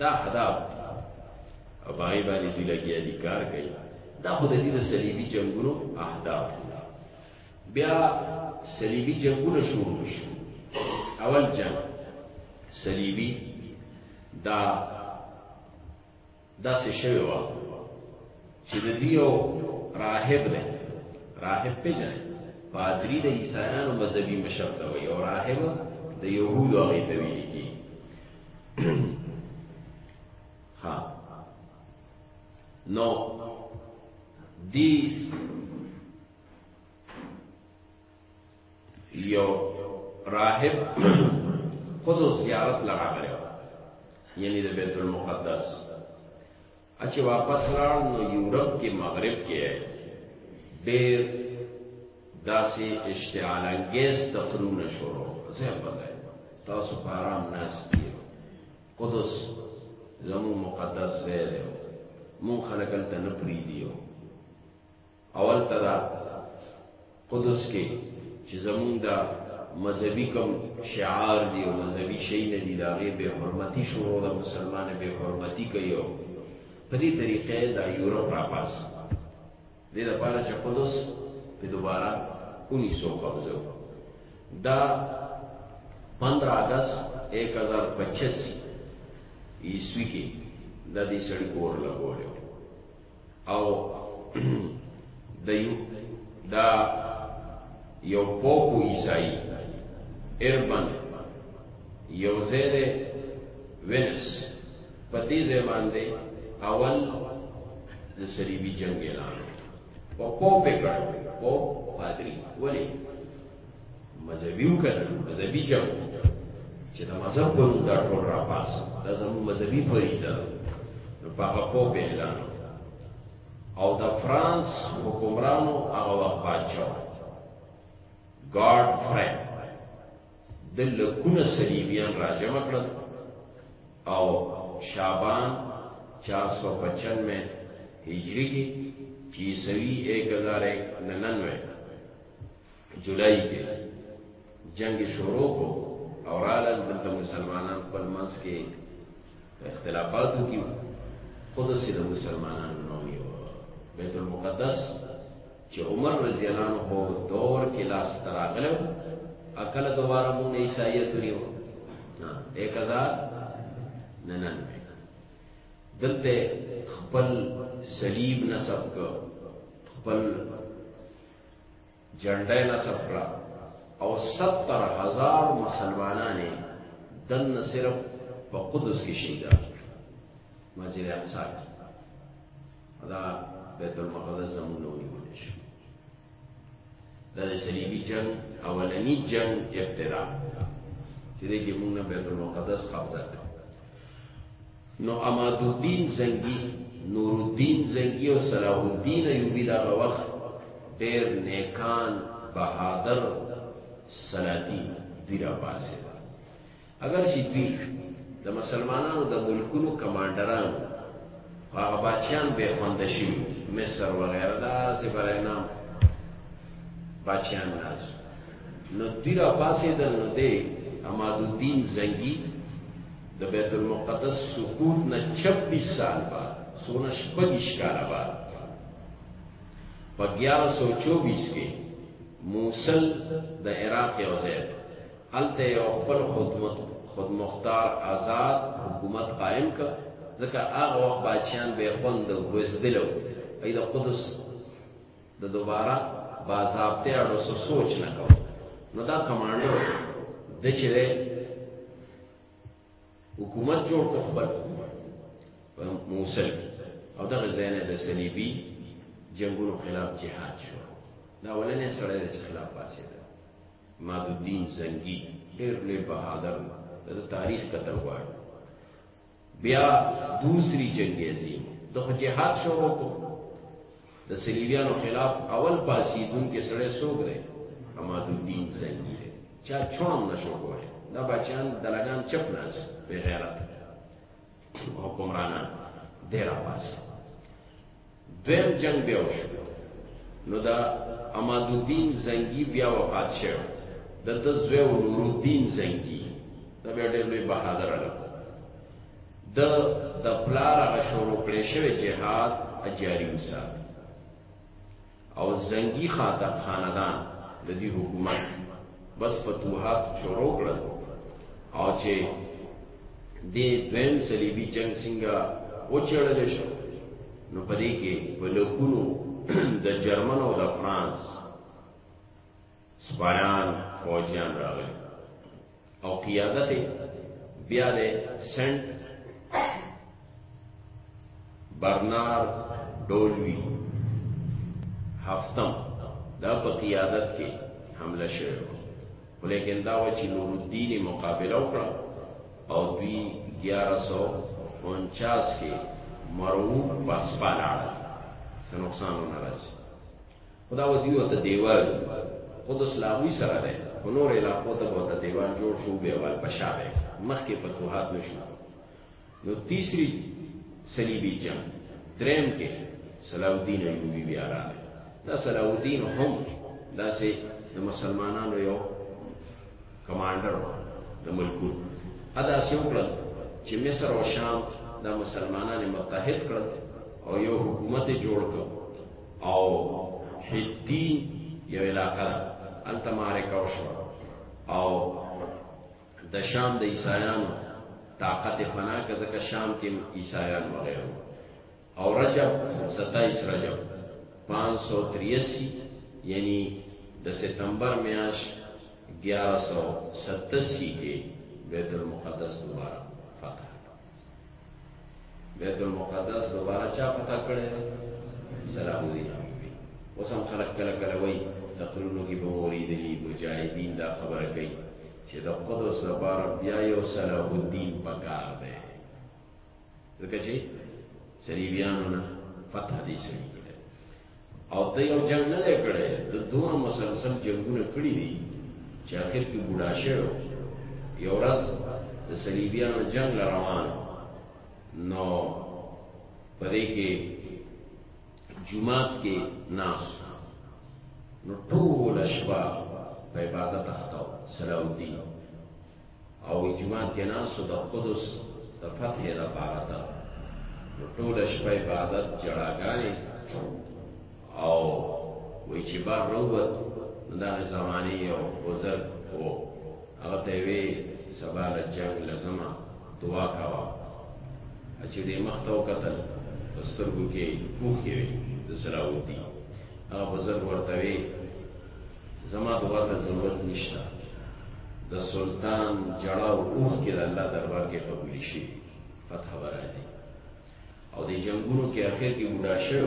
دا اهداف او باندې باندې دی لګیا دي کار کوي دا خو د دې د صلیبي جنگونو اهداف بیا صلیبي جنگونه شروع شي اول جنگ صلیبي دا داسې شوې وه چې د دوی یو راهب دی راهب پېژنئ پادري د عیسایانو مذهبي مشر ته وایي او راهب د یهودو هغې ته ویلي کېږي ها نو دی یو راهب قدس زیارت لراغلی یعنی د بیت المقدس اچھا واپس لاړ نو یورپ کې مغرب کې ډېر داسې اشتعال انګیز تقرونه شروع زه پته تاسو په آرام ناس کې قدس زمو مقدس ځای دی مون خلک ته نه پریدیو اول تدا قدس کې چې زمونږ دا مذهبي کوم شعار دی او مذهبي شي نه دی دا غي به حرمتي شروع د مسلمان به حرمتي کوي په دې طریقې دا یورپ را پاس دې لپاره چې قدس په دوباره 1900 قبضه دا 15 اگست 1025 عیسوی کې د دې سړی کور لګولیو او د دا یو پوکو عیسائی اربن یو زیر وینس په دې ځای باندې اول د صلیبي جنگ اعلان په پوپ کړ پوپ پادری ولی مذهبي وکړ مذهبي جنگ چې د مذهب په نوم دا ټول را پاس دا زموږ مذهبي فریضه نو په هغه په اعلان او د فرانس حکمرانو هغه وخت پاتشو ګارد فرانک د لکونه صلیبیان راجم کړل او شعبان 455 میں ہجری کی چیسوی ایک ہزار ایک ننانوے جولای کې جنگ شروع کو او رالل دلته مسلمانان خپل منځ کې اختلافات وکړي خود سي د مسلمانانو نوم یو بیت المقدس چې عمر رضی الله عنه دور کې لاس تراغلو اکل دوباره مونږ عیسایت نیو نا 1099 دلته خپل صلیب نسب کو خپل جنډه نصب کړه او 70000 مسلمانانه دن صرف په قدس کې شهیدا مسجد اقصا دا بیت المقدس زمونږ ونیول شو دا د صلیبی جنگ اولنی جنگ ابتدا چې دې کې موږ بیت المقدس قبضه کړ نو عمادالدین زنګي، نورالدین زنګي او صلاح الدین ایوبي دغه وخت ډېر نېکان، بهادر او سلاطین وو. دوی راپاڅېدل. اګر چې دوی د مسلمانانو د ملکونو کمانډران وو، خو هغه بادشاهان بې خونده شوي وو. مصر وغیره داسې برای نام بادشاهان ناست وو. نو دوی راپاڅېدل، نو دی عمادالدین زنګي، د بیت المقدس سقوط نه 26 سال بعد سونه شپږیش کاله بعد په 1124 کې موصل د عراق یو ځای هلته یو خپل خدمت خود مختار آزاد حکومت قائم کړ ځکه هغه وخت بادشاہان به خوند وزدلو ای د قدس د دوباره باضابطه اړو څه سوچ نه کوو نو دا کمانډر د چې حکومت جوړ کړ خپل موصل او دغه ځای نه د صلیبي جنگونو خلاف جهاد شو دا ولنې سره د خلاف پاسې ده ماد الدین زنګي ډېر لوی بهادر د تاریخ کتل غواړي بیا دوسری جنگ عظیم د خو جهاد شروع کو د سلیبیانو خلاف اول پاسیدون کې سره سوګ دی اما د دین زنګی دی چا چون نشو کوی دا بچان دلګان چپ ناس به غیرت حکمرانان ډیر پاسه دویم جنگ بیا وشو نو دا عماد الدین زنګي بیا وفات شو د د زوی نور الدین زنګي دا بیا ډېر لوی بهادر عالم د د پلار هغه شروع کړی شوی جهاد اجاری وسات او زنګي خاطر خاندان د دې حکومت بس فتوحات شروع کړل او چې دې دویم صلیبي جنگ څنګه وچړل شو نو پدې کې ولکونو د جرمن او د فرانس سپایان فوجیان راغلي او قیادت بیا د سنت برنار ډولوی هفتم دا په قیادت کې حمله شوه ولیکن دا و چې نور الدین مقابله وکړه او دوی 1149 کې مرو پس پالاړ څه نقصان نه راځي خدا و دیو ته دیوال خود اسلامي سره ده په نور علاقو ته به ته دیوال جوړ شو به وال پشاوه مخکې فتوحات نشو نو تیسری صلیبی جنگ دریم کې صلاح الدین ایوبی بیا راغی دا صلاح الدین هم داسې د مسلمانانو یو کمانډر و د ملکونو ادا سې وکړل چې مصر او شام دا مسلمانان متحد کړل او یو حکومت جوړ کړ او حدی یو علاقه انتمارکه وشو او د شام د عیسایانو طاقت فنا که ځکه شام کې عیسایان وغیره او رجب 27 رجب 583 یعنی د ستمبر میاش 1187 کې بیت المقدس دوباره بیت المقدس دوباره چا پتا کړی سلام الدین ایوبی اوس هم خلک کله کله وایي تقریرونو کې به مو اورېدلي مجاهدین دا خبره کوي چې د قدس لپاره بیا یو صلاح الدین پکار دی ځکه چې صلیبیانو نه فتح دي شوي او ته یو جنگ نه دی کړی د دونه مسلسل جنگونه کړی دي چې اخر کې بوډا شوی یو ورځ د صلیبیانو جنگ روان نو په دې کې جمعات کې ناس نو ټول شپه په عبادت اخته سلام دی او جماعت کې ناسو د قدس د فتح لپاره ده نو ټول شپه عبادت جړاګانې او وی چې بار روت دا زمانه یو بزرګ وو هغه ته وی سبا له جنگ لزما دعا کاوه چې دې مخ ته وکتل سترګو کې پوښې د سلاوتی هغه بزرګ ورته وی زما دعا ته ضرورت نشته د سلطان جړا او اوخ کې د الله دربار کې قبول شي فتح برازي او د جنگونو کې اخر کې بوډا شو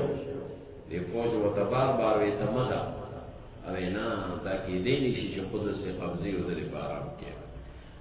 د فوج و تبار بار وې تمزا او نه دا کې دې نشي چې قدس قبضه او زری بارام کې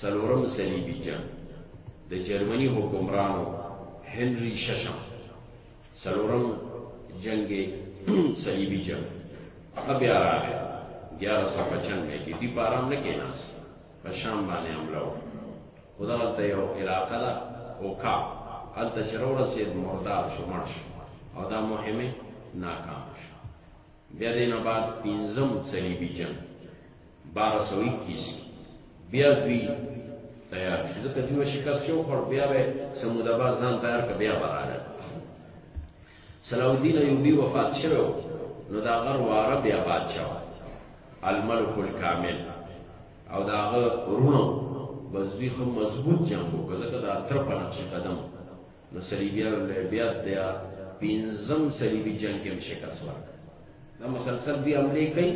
څلورم صلیبي جنګ د جرمني حکمرانو هنري ششم څلورم جنګ صلیبي جنګ هغه بیا راغی ګیارہ سو پچانوے کې دی بارام نه کېناس په شام باندې حمله و خدا ته یو علاقه ده او کا هلته چې راورسېد مردار شو مړ شو او دا مهمه ناکام شو بیا دینه بعد پنځم صلیبي جنګ بارہ سو اکیس کی بیا دوی تیار شو ځکه دوی شکست یو خور بیا به سمود آباد ځان تیار که بیا به راغی صلاح الدین ایوبي وفات شوی و نو د هغه واره بیا بادشاه و الملک الکامل او د هغه وروڼو بس دوی خو مضبوط جنګ وکړ ځکه د اتر په نقش قدم نو صلیبیانو له بیا د پنځم صلیبي جنګ کې شکست ورکړ دا مسلسل دی عملې کوي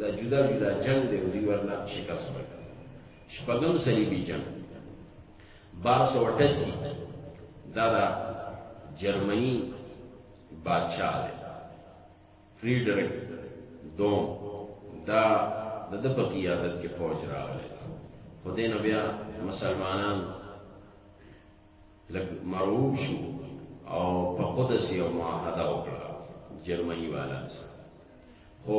دا جدا جدا جنگ دی او دی ورنه شکست ورکړ شپږم صلیبي جنگ 1288 دا دا جرمني بادشاہ دی فریډریک دوم دا د د په قیادت کې فوج راغله خدای نو بیا مسلمانان لږ مرعوب شو او په قدس یو معاهده وکړه جرمني والا سره خو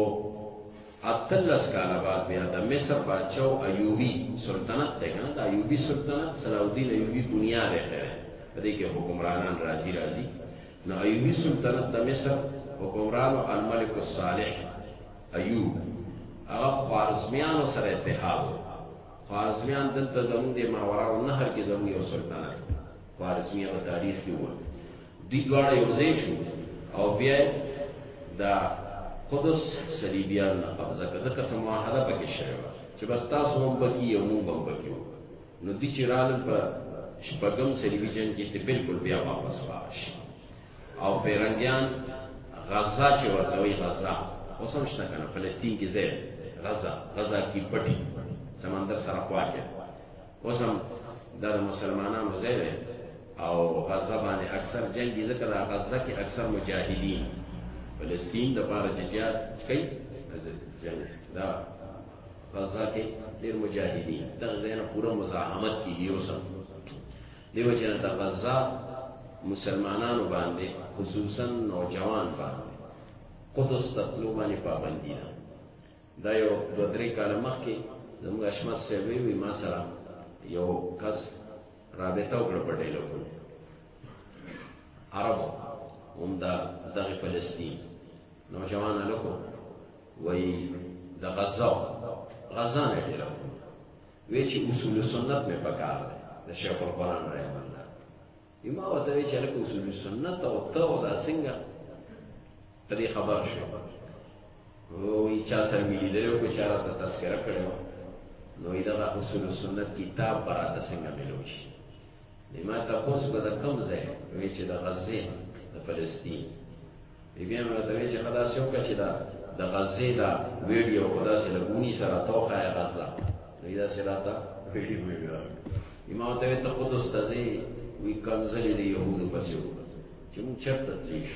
اتلس کاله بعد بیا د مصر بادشاو ایوبي سلطنت دی کنه د ایوبي سلطنت صلاح الدین ایوبي بنیاد یې خره په دې کې حکمرانان راځي راځي نو ایوبي سلطنت د مصر حکمران الملک الصالح ایوب هغه خوارزمیانو سره اتحاد وکړ خوارزمیان دلته زموږ د ماوراو نهر کې زموږ یو سلطنت خوارزمیه په تاریخ کې و دوی دواړه یو ځای شو او بیا دا قدس صلیبیان نه قبضه کړه ځکه څه معاهده پکې شوې وه چې بس تاسو هم پکې یو موږ هم پکې وو نو دوی چې رالل په شپږم صلیبي جنګ کې ته بالکل بیا واپس واشي او پیرنګیان غزا چې ورته وي غزا اوس هم شته کنه فلسطین کې ځای غزا غزا کې پټي سمندر سره خواږه اوس هم دا د مسلمانانو ځای دی او غزا باندې اکثر جنگ دي ځکه دا غزا کې اکثر مجاهدین فلسطین د پاره د جهاد کوي جنگ دا غزا کې ډېر مجاهدین دا ځای نه پوره مزاحمت کیږي اوس هم دیو جن د غزا مسلمانانو باندې خصوصا نوجوان باندې قدس ته تلو باندې پابندي ده دا یو دوه درې کاله مخکې زموږ اشمس صاحب وی ما سره یو کس رابطه وکړه په ټیلیفون عربو هم دا دغه فلسطین نوجوان لکو وی د غزا غزا نه ټیلیفون وی چې اصول سنت مې پکار دی د شیخ القرآن رحم الله یما وته وی چې لکه اصول سنت او ته او دا څنګه په دې خبر شو او ای چا سره ملي دی او چا راته تذکرہ کړو نو دا اصول سنت کتاب برا د څنګه ملوي ما تاسو کو د کوم ځای وی چې د غزه د فلسطین بی بی امر ته چې خدا سیو کا چې دا د غزه دا ویډیو خدا سره لګونی سره توخه غزه نو دا سره تا ویډیو ویډیو ما ته ته قدس ته ځي وی کنزل دی یهودو پسیو چې موږ چرته تلیش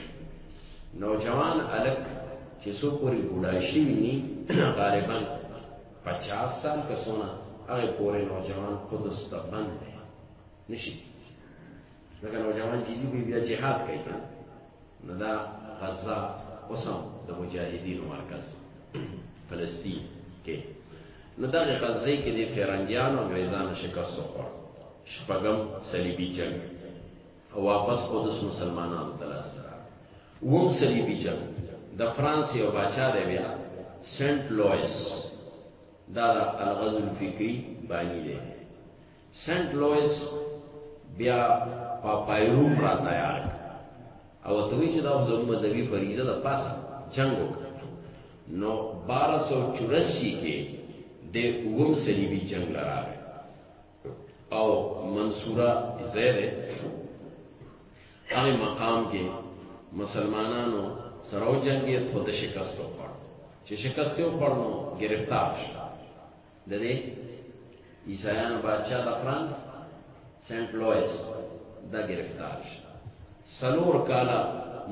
نوجوان الک چې سو پوری بوډا شي ني غالبا پچاس سال کا سونا هغه پورې نوجوان قدس ته بند دی نشي لکه نوجوان چې دی بیا جهاد کوي نه دا غزا اوسم د مجاهدینو مرکز فلسطین کې نو دا غزه کې د فرنګیانو انګریزانو شکست وکړ شپږم صلیبي جنگ او واپس قدس مسلمانانو ته لاس راوړ وم صلیبي جنګ د فرانس یو باچا دی بیا سنت لوئس دا الغز الفکری بانی دی سنت لوئس بیا پاپای روم را تیار او ته وی چې دا زموږ مذهبي فریضه ده پاسه جنگ وکړه نو 1284 کې د وم صلیبي جنگ لراغی او منصوره زیر هغه مقام کې مسلمانانو سره جنگي خود شکست وکړ چې شکست وکړ نو گرفتار شو د دې عیسایانو بادشاہ د فرانس سنت لوئس دا گرفتار شو سلور کالا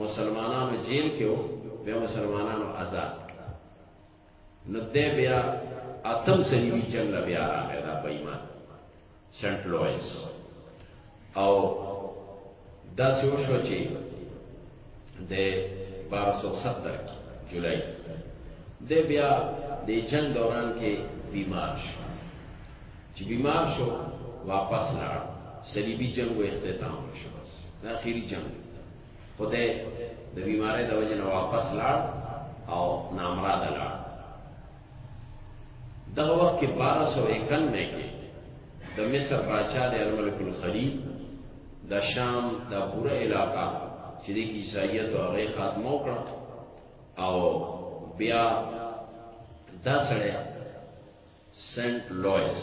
مسلمانانو جیل کې وو به مسلمانانو آزاد نو دې بیا اتم سلیوی جنگ بیا راغی دا بېمان سنت لوئس او دا سیو شو چې د 1270 کې جولای د بیا د جنگ دوران کې بیمار شو چې بیمار شو واپس لاړ صلیبی جنگ و اختتام شو بس اخیری جنگ خو ده د بیمارۍ د وجې نه واپس لاړ او نامراده لاړ دغه وخت کې بارہ سو اکن نه کې د مصر باچا د الملک الخلیل د شام د پوره علاقہ چې د عیسایت او غي خاتمه کړ او بیا دا سره سنت لوئس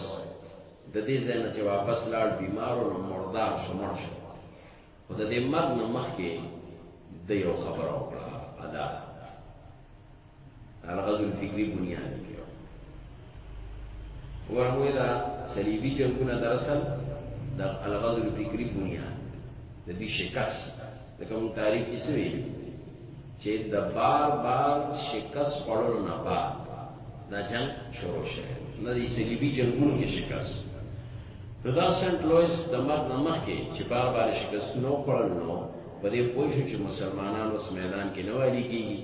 د دې ځای نه چې واپس لاړ بیمارو نو مردار شو مړ شو خو د دې مرګ نه مخکې د یو خبره وکړه ادا الغزو الفکری بنیاد کې ورموی دا صلیبی جنگونه دراصل د الغزو الفکری بنیاد د دې شکست د کوم تاریخ کې څه ویلي چې د بار بار شکست خوړلو نه بعد دا جنګ شروع شوی نه د صلیبي جنګونو کې شکست نو دا سنت لویس د مرګ نه مخکې چې بار بار شکست نو خوړل نو په دې پوه شو چې مسلمانان اوس میدان کې نه وایي کېږي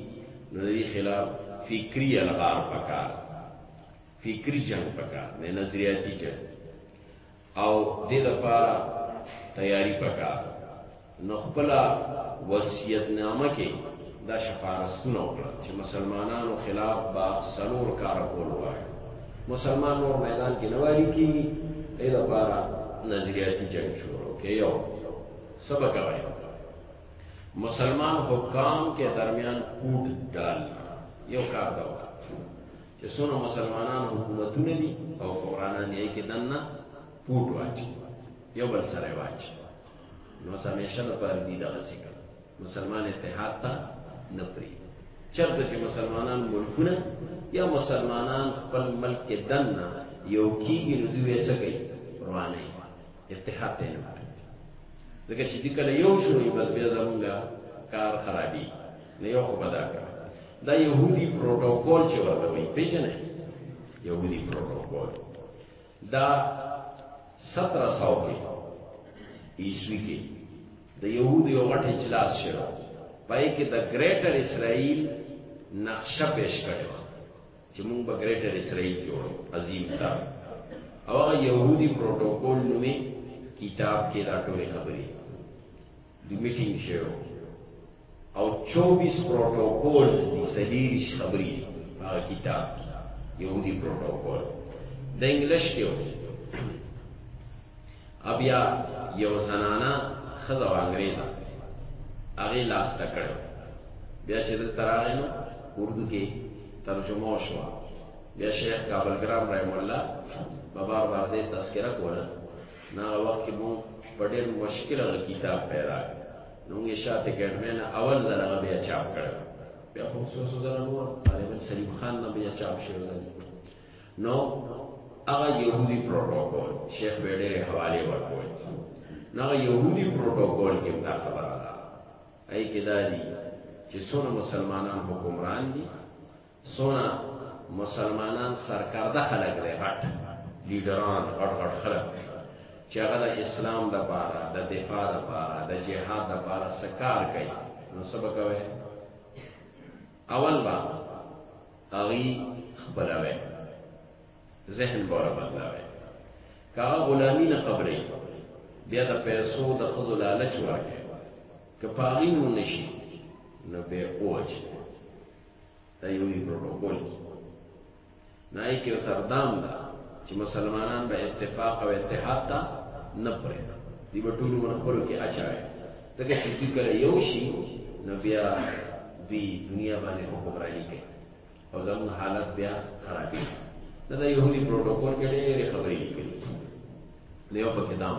نو د دې خلاف فکری الغار پکار فکری جنگ پکار نه نظریاتی جنگ او دې لپاره تیاری پکار نو خپل وصیت نامه کې دا شفارستونه وکړه چې مسلمانانو خلاف با سلور کار کول وای مسلمان نور میدان کې نواری کی دې لپاره نظریاتي جنگ شروع کې یو سبق وای مسلمان حکام کې درمیان کوټ ډال یو کار دا وکړه چې څونه مسلمانان حکومتونه دي او قرانان یې کې دنه پوټ واچي یو بل سره واچي نو سمیشه د پر دي دغه څه مسلمان اتحاد ته نه پری چرته چې مسلمانان ملکونه یا مسلمانان خپل ملک کې دنه یو کیږي نو دوی څه کوي روانه اتحاد ته نه ځکه چې دې کله یو شوی بس بیا زمونږه کار خرابي نه یو خو بدا کړ دا يهودي پروتوکول چې ورته وي پیژنې يهودي پروتوکول دا 1700 کې عیسوي کې د يهودي یو غټ اجلاس شوه پای کې د ګریټر اسرائیل نقشه پیش کړې و چې موږ به ګریټر اسرائیل جوړو عظیم تا او هغه يهودي پروتوکول نومي کتاب کې دا ټولې خبرې دی میټینګ شو او 24 پروتوکول دی سلیریش خبری هغه کتاب یو دی پروتوکول د انګلیش کې بیا یو زنانا خزه انګریزا هغه لاس تکړه بیا چې دلته راغی نو اردو کې ترجمه شو بیا شیخ کابل ګرام رحم الله بابا باندې تذکرہ کوله نه وخت مو په ډېر مشکل غ کتاب پیدا نو یې شاته ګډمن اول زره بیا چاپ کړ بیا خو څو څو زره نور طالب سلیم خان نه بیا چاپ شو نو هغه يهودي پروتوکول شیخ به ډېر حواله ورکول نو يهودي پروتوکول کې دا خبره ده اې کې دا دي چې څونه مسلمانان حکمران دي سونه مسلمانان سرکرده خلک دی غټ لیډران غټ غټ خلک دی چې هغه د اسلام د پاره د دفاع د پاره د جهاد د پاره سکار کوي نو سبا کوي اول با اغي خپلوي ذهن بوره بدلاوي کاغه غلامی نه قبلې بیا د پیسو د خزو لالچ ورکړي کپاغي نو نشي نو به اوج دا یو پروتوکول دی نای کې سردام دا چې مسلمانان به اتفاق او اتحاد ته نه پرې دی په ټول عمر خپل کې اچاوي دا کې چې کله یو شي نو بیا دی دنیا باندې حکمرانی کوي او زموږ حالت بیا خرابې دا د یهودي پروتوکول کې ډېرې خبرې لیکلي نه یو پکې دام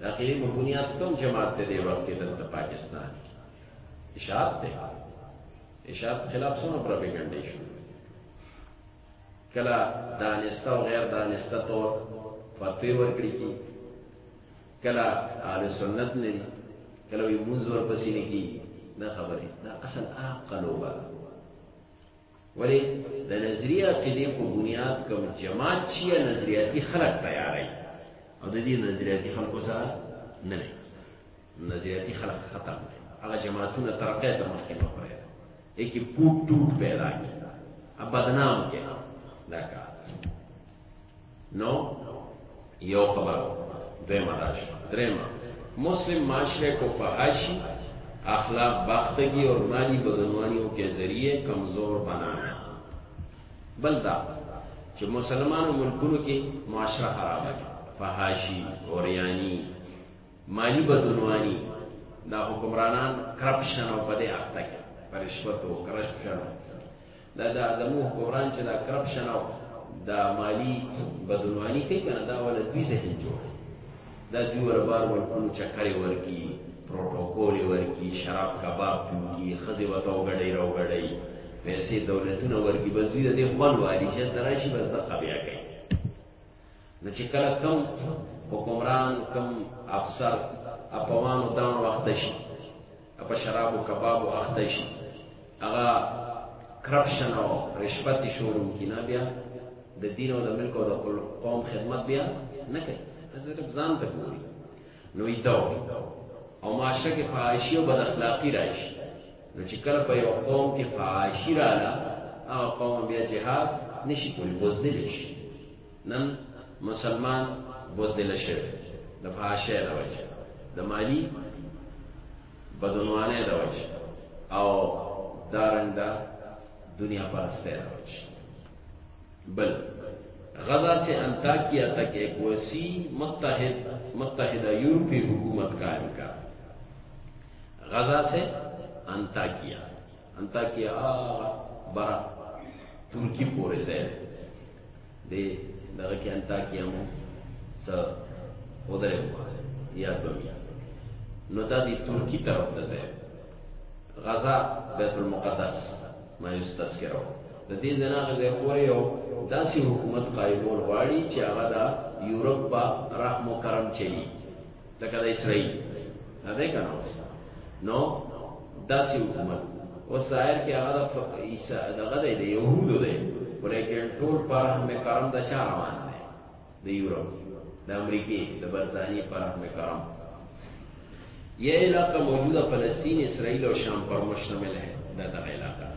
دا خیلی مبنیات کم جماعت ته دی وخت کې دلته پاکستان کې اشاعت دی اشاعت خلاف سونه پروپاګاندا شو کلا دانسته او غیر دانسته تور فتوی ورکړي کی کلا آل سنت نه دي کلا وي منځ ورپسې نه کی دا خبره دا اصل عقل وبا ولی د نظریه عقیده په بنیاد کوم جماعت چې نظریاتي خلق تیارای او د دې نظریاتي خلکو سره نه نه نظریاتي خلق ختم دي هغه جماعتونه ترقه ته مخکې نه پرې یکی پوټ ټوټ پیدا کی اب بدنام کې دا کار نو یو خبر دویمه داشت دریمه مسلم معاشرے کو فحاشی اخلاق باختگی اور مالی بدنوانیوں کے ذریعے کمزور بنانا بل دا چې مسلمانو ملکونو کې معاشره خرابه ده فحاشي اوریانی مالی بدنوانی دا حکمرانان کرپشن او پدې اخته کې پر رشوت او کرپشن دا دا زمو حکمران چې دا کرپشن او دا مالی بدنوانی کوي کنه دا ول دوی ذهن جوړ دا دوی ور بار ور کوم چکرې ورکی پروتوکول ورکی شراب کباب پیږي خزي وته وګړی راو غړی پیسې دولتونه ورکی بس دوی دې خوان والی چې دراشي بس د قبیا کوي نو چې کله کم حکمران کم افسر اپوانو دان وخت شي که په شراب او کباب اخته شي هغه کرپشن او رشوت شروع کی نه بیا د دین او د ملک او د قوم خدمت بیا نه کوي حضرت ځان ته ګوري نو ایتو او معاشره کې فحاشي او بد اخلاقی راشي نو چې کله په یو قوم کې فحاشي رااله هغه قوم بیا جهاد نشي کولی بوزدل شي نن مسلمان بوزدل شوی د فحاشۍ د وجه د مالی بدنوانه د وجه او دارنګ دا دنیا پرسته د وجه بل غزا سے انتاکیا تک ایک وسیع متحد متحدہ یورپی حکومت قائم کا غزا سے انتاکیا انتاکیا هغه برا ترکی پورې ځای دی دغه کې انتاکیا مو څه ودرې یا بمیا نو دا دی ترکی طرف ته ځای غزا بیت المقدس ما یې تذکرو د دې دنا غزا پورې یو داسې حکومت قائمول غواړي چې هغه دا یورپ په رحم و کرم چلی لکه د اسرائیل نه دی کنه اوس نو داسې حکومت اوس ظاهر کې هغه د عیسی دغه دی د یهودو دی ولیکن ټول پرهم کرم د چا روان دی د یورپ د امریکې د برتانیې پرهم کرم یہ علاقہ موجودہ فلسطین اسرائیل اور شام پر مشتمل ہے دا دغه علاقہ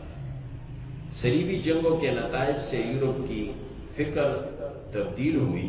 صلیبی جنگوں کے نتائج سے یورپ کی فکر تبدیل ہوئی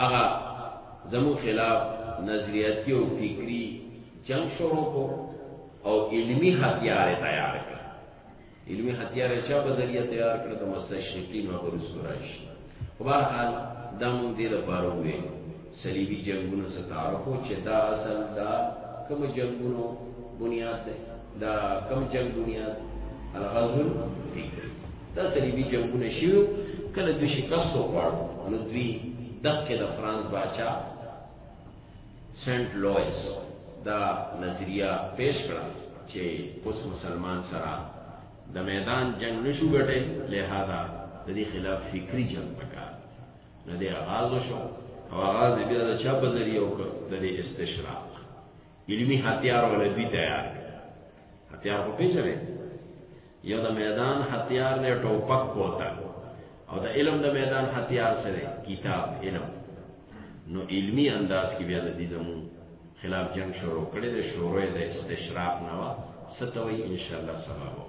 هغه زموږ خلاف نظریاتي او فکري جنګ شروع کو او علمي هتیار تیار کړ علمي هتیار چا په ذریعہ تیار کړ د مستشرقین او رسورش په هر حال دا مونږ دې لپاره وې صلیبي جنگونو ستاره کو چې دا اصل دا کوم جنگونو بنیاد ده دا کم جنگ دنیا الغزو فکری دا صلیبی جنگونه شیو کله دوی شکست وغواړو نو دوی دغه د فرانس باچا سنت لوئس دا نظریه پیش کړه چې اوس مسلمان سره د میدان جنگ نشو ګټه لہذا د دې خلاف فکری جنگ پکار نه دی آغاز شو او آغاز بیا د چا په ذریعہ وکړ د استشراق علمی هتیار ولې دوی تیار هتیار خو پیژنې یو د میدان هتیار دی ټوپک کوتا او د علم د میدان هتیار سره کتاب علم نو علمی انداز کې بیا د دې زمون خلاف جنگ شروع کړي د شروع د استشراق نه وا ستوي ان شاء الله سبب